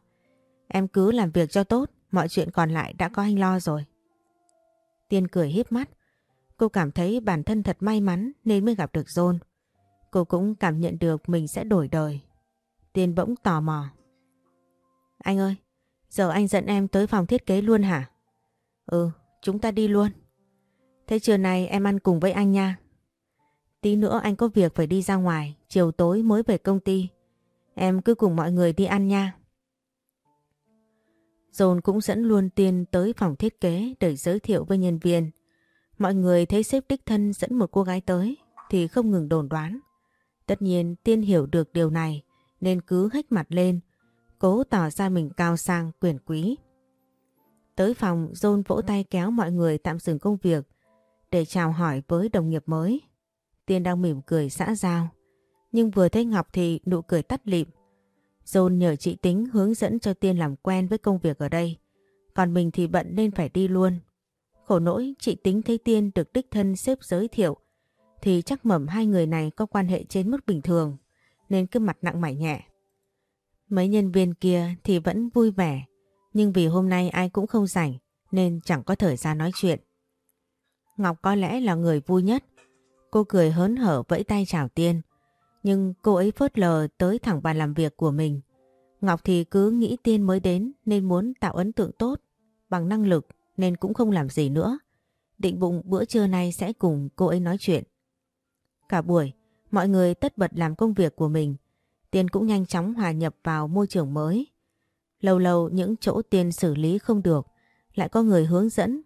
Em cứ làm việc cho tốt. Mọi chuyện còn lại đã có anh lo rồi. Tiên cười híp mắt. Cô cảm thấy bản thân thật may mắn nên mới gặp được John. Cô cũng cảm nhận được mình sẽ đổi đời. Tiên bỗng tò mò. Anh ơi, giờ anh dẫn em tới phòng thiết kế luôn hả? Ừ, chúng ta đi luôn. Thế trưa nay em ăn cùng với anh nha. Tí nữa anh có việc phải đi ra ngoài, chiều tối mới về công ty. Em cứ cùng mọi người đi ăn nha. Dồn cũng dẫn luôn Tiên tới phòng thiết kế để giới thiệu với nhân viên. Mọi người thấy sếp đích thân dẫn một cô gái tới thì không ngừng đồn đoán. Tất nhiên Tiên hiểu được điều này nên cứ hách mặt lên, cố tỏ ra mình cao sang quyền quý. Tới phòng, John vỗ tay kéo mọi người tạm dừng công việc để chào hỏi với đồng nghiệp mới. Tiên đang mỉm cười xã giao, nhưng vừa thấy Ngọc thì nụ cười tắt lịm. John nhờ chị Tính hướng dẫn cho Tiên làm quen với công việc ở đây, còn mình thì bận nên phải đi luôn. Khổ nỗi chị Tính thấy Tiên được đích thân xếp giới thiệu thì chắc mầm hai người này có quan hệ trên mức bình thường nên cứ mặt nặng mày nhẹ. Mấy nhân viên kia thì vẫn vui vẻ nhưng vì hôm nay ai cũng không rảnh nên chẳng có thời gian nói chuyện. Ngọc có lẽ là người vui nhất. Cô cười hớn hở vẫy tay chào Tiên. Nhưng cô ấy phớt lờ tới thẳng bàn làm việc của mình. Ngọc thì cứ nghĩ Tiên mới đến nên muốn tạo ấn tượng tốt. Bằng năng lực nên cũng không làm gì nữa. Định bụng bữa trưa nay sẽ cùng cô ấy nói chuyện. Cả buổi, mọi người tất bật làm công việc của mình. Tiên cũng nhanh chóng hòa nhập vào môi trường mới. Lâu lâu những chỗ Tiên xử lý không được, lại có người hướng dẫn.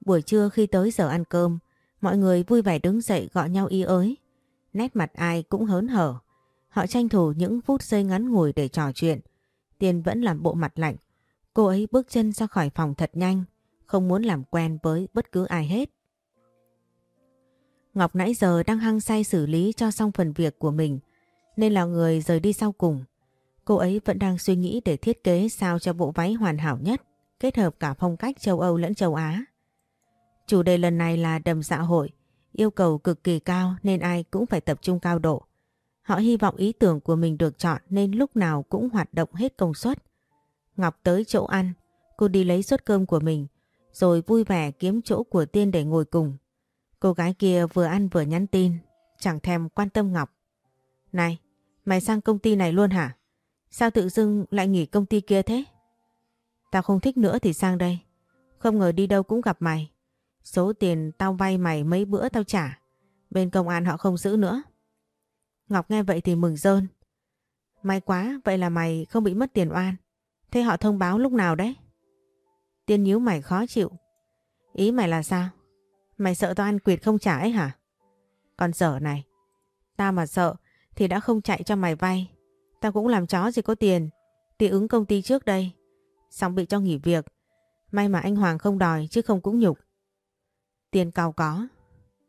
Buổi trưa khi tới giờ ăn cơm, mọi người vui vẻ đứng dậy gọi nhau y ới. Nét mặt ai cũng hớn hở. Họ tranh thủ những phút giây ngắn ngủi để trò chuyện. Tiên vẫn làm bộ mặt lạnh. Cô ấy bước chân ra khỏi phòng thật nhanh, không muốn làm quen với bất cứ ai hết. Ngọc nãy giờ đang hăng say xử lý cho xong phần việc của mình, nên là người rời đi sau cùng. Cô ấy vẫn đang suy nghĩ để thiết kế sao cho bộ váy hoàn hảo nhất, kết hợp cả phong cách châu Âu lẫn châu Á. Chủ đề lần này là đầm dạ hội, yêu cầu cực kỳ cao nên ai cũng phải tập trung cao độ. Họ hy vọng ý tưởng của mình được chọn nên lúc nào cũng hoạt động hết công suất. Ngọc tới chỗ ăn, cô đi lấy suất cơm của mình, rồi vui vẻ kiếm chỗ của Tiên để ngồi cùng. Cô gái kia vừa ăn vừa nhắn tin, chẳng thèm quan tâm Ngọc. Này, mày sang công ty này luôn hả? Sao tự dưng lại nghỉ công ty kia thế? Tao không thích nữa thì sang đây. Không ngờ đi đâu cũng gặp mày. Số tiền tao vay mày mấy bữa tao trả. Bên công an họ không giữ nữa. Ngọc nghe vậy thì mừng rơn. May quá, vậy là mày không bị mất tiền oan. Thế họ thông báo lúc nào đấy? Tiên nhíu mày khó chịu. Ý mày là sao? Mày sợ tao ăn quỵt không trả ấy hả? Còn dở này. Tao mà sợ thì đã không chạy cho mày vay. Tao cũng làm chó gì có tiền. tì ứng công ty trước đây. Xong bị cho nghỉ việc. May mà anh Hoàng không đòi chứ không cũng nhục. Tiền cao có.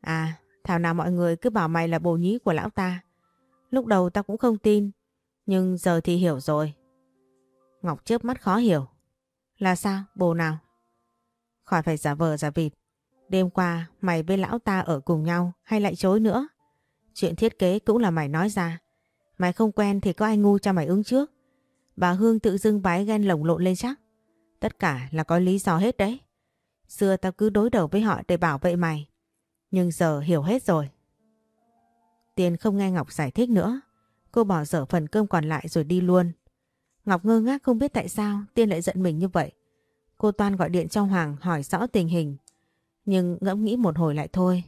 À, thảo nào mọi người cứ bảo mày là bồ nhí của lão ta. Lúc đầu tao cũng không tin. Nhưng giờ thì hiểu rồi. Ngọc chớp mắt khó hiểu. Là sao? Bồ nào? Khỏi phải giả vờ giả vịt. Đêm qua, mày với lão ta ở cùng nhau hay lại chối nữa? Chuyện thiết kế cũng là mày nói ra. Mày không quen thì có ai ngu cho mày ứng trước. Bà Hương tự dưng bái ghen lồng lộn lên chắc. Tất cả là có lý do hết đấy. Xưa tao cứ đối đầu với họ để bảo vệ mày. Nhưng giờ hiểu hết rồi. Tiên không nghe Ngọc giải thích nữa. Cô bỏ dở phần cơm còn lại rồi đi luôn. Ngọc ngơ ngác không biết tại sao Tiên lại giận mình như vậy. Cô Toan gọi điện cho Hoàng hỏi rõ tình hình. Nhưng ngẫm nghĩ một hồi lại thôi.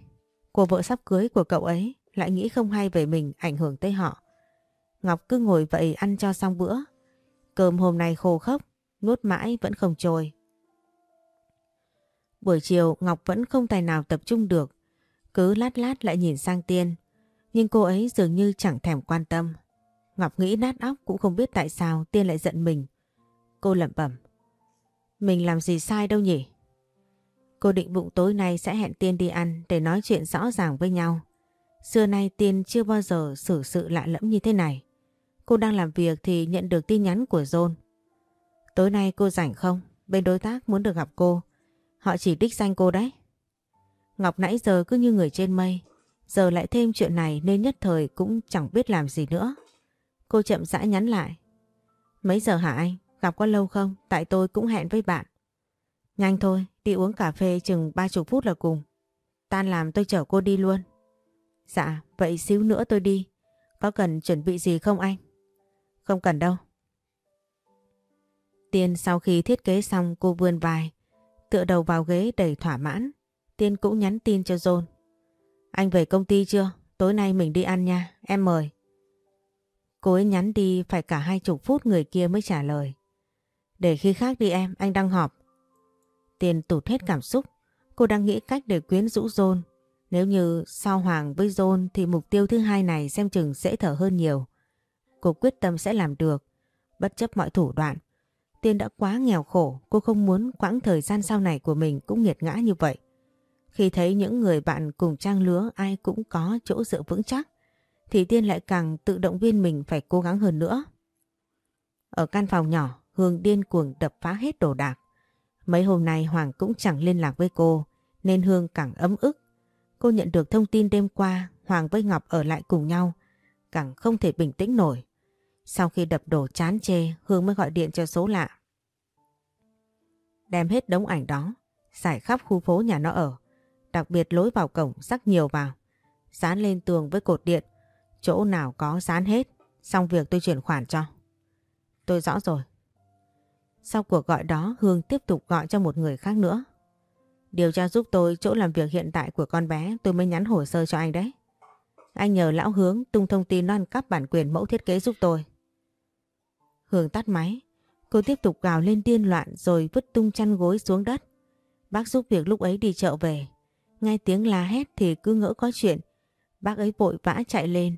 Cô vợ sắp cưới của cậu ấy lại nghĩ không hay về mình ảnh hưởng tới họ. Ngọc cứ ngồi vậy ăn cho xong bữa. Cơm hôm nay khô khốc, nuốt mãi vẫn không trôi. Buổi chiều Ngọc vẫn không tài nào tập trung được. Cứ lát lát lại nhìn sang Tiên. Nhưng cô ấy dường như chẳng thèm quan tâm. Ngọc nghĩ nát óc cũng không biết tại sao Tiên lại giận mình. Cô lẩm bẩm. Mình làm gì sai đâu nhỉ? Cô định bụng tối nay sẽ hẹn Tiên đi ăn để nói chuyện rõ ràng với nhau. Xưa nay Tiên chưa bao giờ xử sự lạ lẫm như thế này. Cô đang làm việc thì nhận được tin nhắn của John. Tối nay cô rảnh không? Bên đối tác muốn được gặp cô. Họ chỉ đích danh cô đấy. Ngọc nãy giờ cứ như người trên mây. Giờ lại thêm chuyện này nên nhất thời cũng chẳng biết làm gì nữa. Cô chậm rãi nhắn lại. Mấy giờ hả anh? Gặp có lâu không? Tại tôi cũng hẹn với bạn. Nhanh thôi, đi uống cà phê chừng 30 phút là cùng. Tan làm tôi chở cô đi luôn. Dạ, vậy xíu nữa tôi đi. Có cần chuẩn bị gì không anh? Không cần đâu. Tiên sau khi thiết kế xong cô vươn vai, tựa đầu vào ghế đầy thỏa mãn. Tiên cũng nhắn tin cho John. Anh về công ty chưa? Tối nay mình đi ăn nha, em mời. Cô ấy nhắn đi phải cả hai chục phút người kia mới trả lời. Để khi khác đi em, anh đang họp. Tiên tụt hết cảm xúc. Cô đang nghĩ cách để quyến rũ John. Nếu như sao Hoàng với John thì mục tiêu thứ hai này xem chừng dễ thở hơn nhiều. Cô quyết tâm sẽ làm được. Bất chấp mọi thủ đoạn. Tiên đã quá nghèo khổ. Cô không muốn quãng thời gian sau này của mình cũng nghiệt ngã như vậy. Khi thấy những người bạn cùng trang lứa ai cũng có chỗ dựa vững chắc. Thì Tiên lại càng tự động viên mình phải cố gắng hơn nữa. Ở căn phòng nhỏ, Hương điên cuồng đập phá hết đồ đạc. Mấy hôm nay Hoàng cũng chẳng liên lạc với cô, nên Hương càng ấm ức. Cô nhận được thông tin đêm qua Hoàng với Ngọc ở lại cùng nhau, càng không thể bình tĩnh nổi. Sau khi đập đổ chán chê, Hương mới gọi điện cho số lạ. Đem hết đống ảnh đó, giải khắp khu phố nhà nó ở. Đặc biệt lối vào cổng rắc nhiều vào. Dán lên tường với cột điện. Chỗ nào có dán hết. Xong việc tôi chuyển khoản cho. Tôi rõ rồi. Sau cuộc gọi đó, Hương tiếp tục gọi cho một người khác nữa. Điều tra giúp tôi chỗ làm việc hiện tại của con bé, tôi mới nhắn hồ sơ cho anh đấy. Anh nhờ lão hướng tung thông tin non cắp bản quyền mẫu thiết kế giúp tôi. Hương tắt máy. Cô tiếp tục gào lên điên loạn rồi vứt tung chăn gối xuống đất. Bác giúp việc lúc ấy đi chợ về. Nghe tiếng la hét thì cứ ngỡ có chuyện. Bác ấy vội vã chạy lên.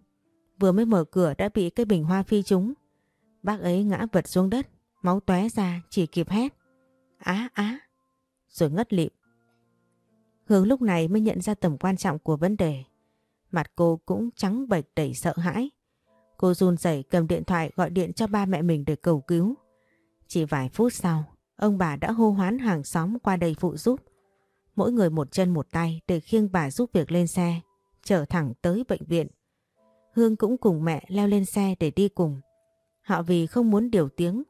Vừa mới mở cửa đã bị cái bình hoa phi trúng. Bác ấy ngã vật xuống đất. Máu tóe ra chỉ kịp hét. Á á. Rồi ngất lịm. Hương lúc này mới nhận ra tầm quan trọng của vấn đề. Mặt cô cũng trắng bệch đầy sợ hãi. Cô run rẩy cầm điện thoại gọi điện cho ba mẹ mình để cầu cứu. Chỉ vài phút sau, ông bà đã hô hoán hàng xóm qua đây phụ giúp. Mỗi người một chân một tay để khiêng bà giúp việc lên xe, chở thẳng tới bệnh viện. Hương cũng cùng mẹ leo lên xe để đi cùng. Họ vì không muốn điều tiếng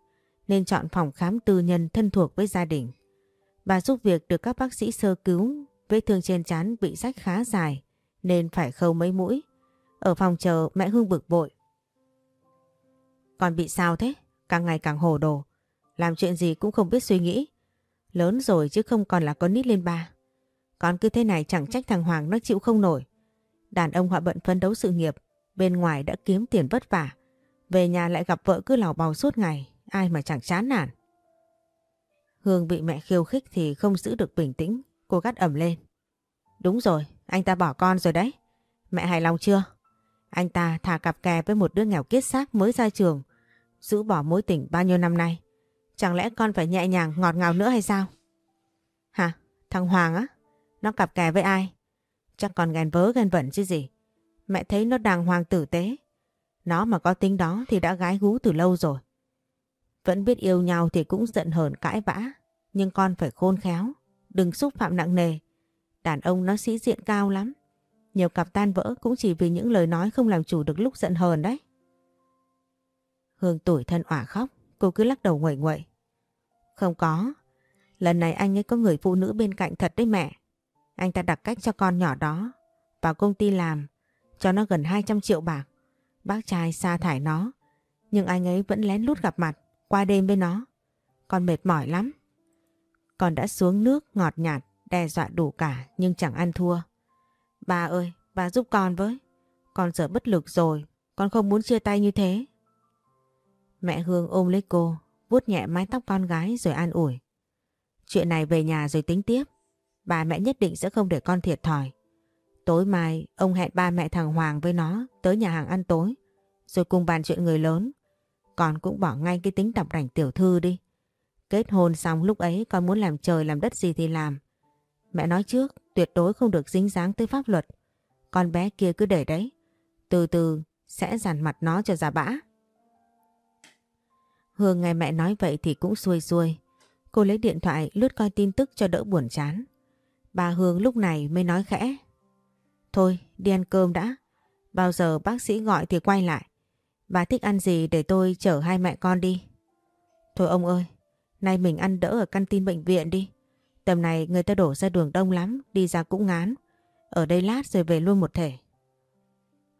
nên chọn phòng khám tư nhân thân thuộc với gia đình. Bà giúp việc được các bác sĩ sơ cứu, vết thương trên trán bị rách khá dài nên phải khâu mấy mũi. Ở phòng chờ mẹ Hương bực bội. còn bị sao thế? Càng ngày càng hồ đồ. Làm chuyện gì cũng không biết suy nghĩ. Lớn rồi chứ không còn là con nít lên ba. Con cứ thế này chẳng trách thằng Hoàng nó chịu không nổi. Đàn ông họ bận phấn đấu sự nghiệp. Bên ngoài đã kiếm tiền vất vả. Về nhà lại gặp vợ cứ lào bào suốt ngày. Ai mà chẳng chán nản. Hương bị mẹ khiêu khích thì không giữ được bình tĩnh. Cô gắt ẩm lên. Đúng rồi, anh ta bỏ con rồi đấy. Mẹ hài lòng chưa? Anh ta thả cặp kè với một đứa nghèo kiết xác mới ra trường. Giữ bỏ mối tình bao nhiêu năm nay. Chẳng lẽ con phải nhẹ nhàng ngọt ngào nữa hay sao? Hả? Thằng Hoàng á? Nó cặp kè với ai? Chắc còn ghen vớ ghen vẩn chứ gì. Mẹ thấy nó đàng hoàng tử tế. Nó mà có tính đó thì đã gái gú từ lâu rồi. Vẫn biết yêu nhau thì cũng giận hờn cãi vã. Nhưng con phải khôn khéo. Đừng xúc phạm nặng nề. Đàn ông nó sĩ diện cao lắm. Nhiều cặp tan vỡ cũng chỉ vì những lời nói không làm chủ được lúc giận hờn đấy. Hương tủi thân ỏa khóc. Cô cứ lắc đầu nguậy nguậy. Không có. Lần này anh ấy có người phụ nữ bên cạnh thật đấy mẹ. Anh ta đặt cách cho con nhỏ đó vào công ty làm cho nó gần 200 triệu bạc. Bác trai sa thải nó nhưng anh ấy vẫn lén lút gặp mặt qua đêm với nó. Con mệt mỏi lắm. Con đã xuống nước ngọt nhạt đe dọa đủ cả nhưng chẳng ăn thua. Bà ơi, bà giúp con với. Con giờ bất lực rồi, con không muốn chia tay như thế. Mẹ Hương ôm lấy cô, vuốt nhẹ mái tóc con gái rồi an ủi. Chuyện này về nhà rồi tính tiếp. Bà mẹ nhất định sẽ không để con thiệt thòi. Tối mai ông hẹn ba mẹ thằng Hoàng với nó tới nhà hàng ăn tối. Rồi cùng bàn chuyện người lớn. Con cũng bỏ ngay cái tính đọc đảnh tiểu thư đi. Kết hôn xong lúc ấy, con muốn làm trời làm đất gì thì làm. Mẹ nói trước, tuyệt đối không được dính dáng tới pháp luật. Con bé kia cứ để đấy. Từ từ, sẽ dàn mặt nó cho giả bã. Hương nghe mẹ nói vậy thì cũng xuôi xuôi. Cô lấy điện thoại, lướt coi tin tức cho đỡ buồn chán. Bà Hương lúc này mới nói khẽ. Thôi, đi ăn cơm đã. Bao giờ bác sĩ gọi thì quay lại. Bà thích ăn gì để tôi chở hai mẹ con đi. Thôi ông ơi, nay mình ăn đỡ ở căn tin bệnh viện đi. Tầm này người ta đổ ra đường đông lắm, đi ra cũng ngán. Ở đây lát rồi về luôn một thể.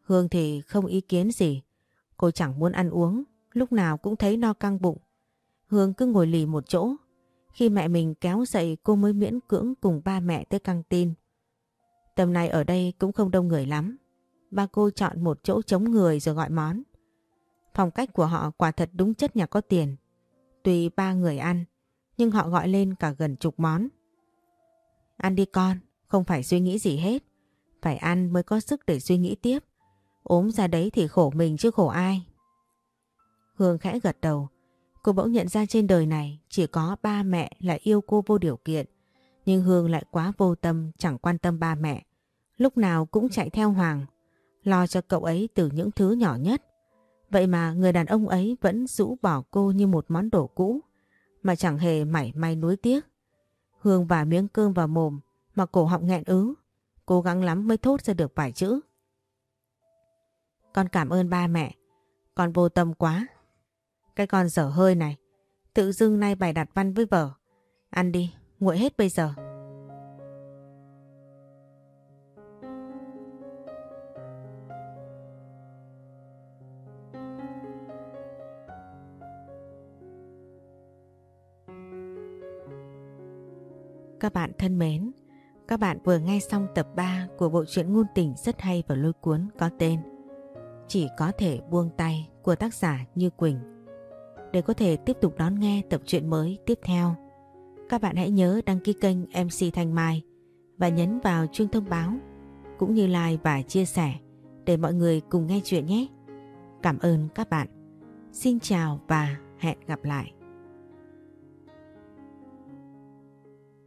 Hương thì không ý kiến gì. Cô chẳng muốn ăn uống, lúc nào cũng thấy no căng bụng. Hương cứ ngồi lì một chỗ. Khi mẹ mình kéo dậy cô mới miễn cưỡng cùng ba mẹ tới căng tin. Tầm này ở đây cũng không đông người lắm. Ba cô chọn một chỗ chống người rồi gọi món. Phong cách của họ quả thật đúng chất nhà có tiền. Tùy ba người ăn, nhưng họ gọi lên cả gần chục món. Ăn đi con, không phải suy nghĩ gì hết. Phải ăn mới có sức để suy nghĩ tiếp. ốm ra đấy thì khổ mình chứ khổ ai. Hương khẽ gật đầu. Cô bỗng nhận ra trên đời này chỉ có ba mẹ là yêu cô vô điều kiện. Nhưng Hương lại quá vô tâm chẳng quan tâm ba mẹ. Lúc nào cũng chạy theo Hoàng. Lo cho cậu ấy từ những thứ nhỏ nhất. Vậy mà người đàn ông ấy vẫn rũ bỏ cô như một món đồ cũ. Mà chẳng hề mảy may nuối tiếc. Hương và miếng cơm vào mồm mà cổ họng nghẹn ứ. Cố gắng lắm mới thốt ra được vài chữ. Con cảm ơn ba mẹ. Con vô tâm quá. Cái con dở hơi này. Tự dưng nay bày đặt văn với vợ. Ăn đi, nguội hết bây giờ. Các bạn thân mến, các bạn vừa nghe xong tập 3 của bộ truyện ngôn tình rất hay và lôi cuốn có tên Chỉ có thể buông tay của tác giả Như Quỳnh. Để có thể tiếp tục đón nghe tập truyện mới tiếp theo, các bạn hãy nhớ đăng ký kênh MC Thanh Mai và nhấn vào chuông thông báo cũng như like và chia sẻ để mọi người cùng nghe chuyện nhé. Cảm ơn các bạn. Xin chào và hẹn gặp lại.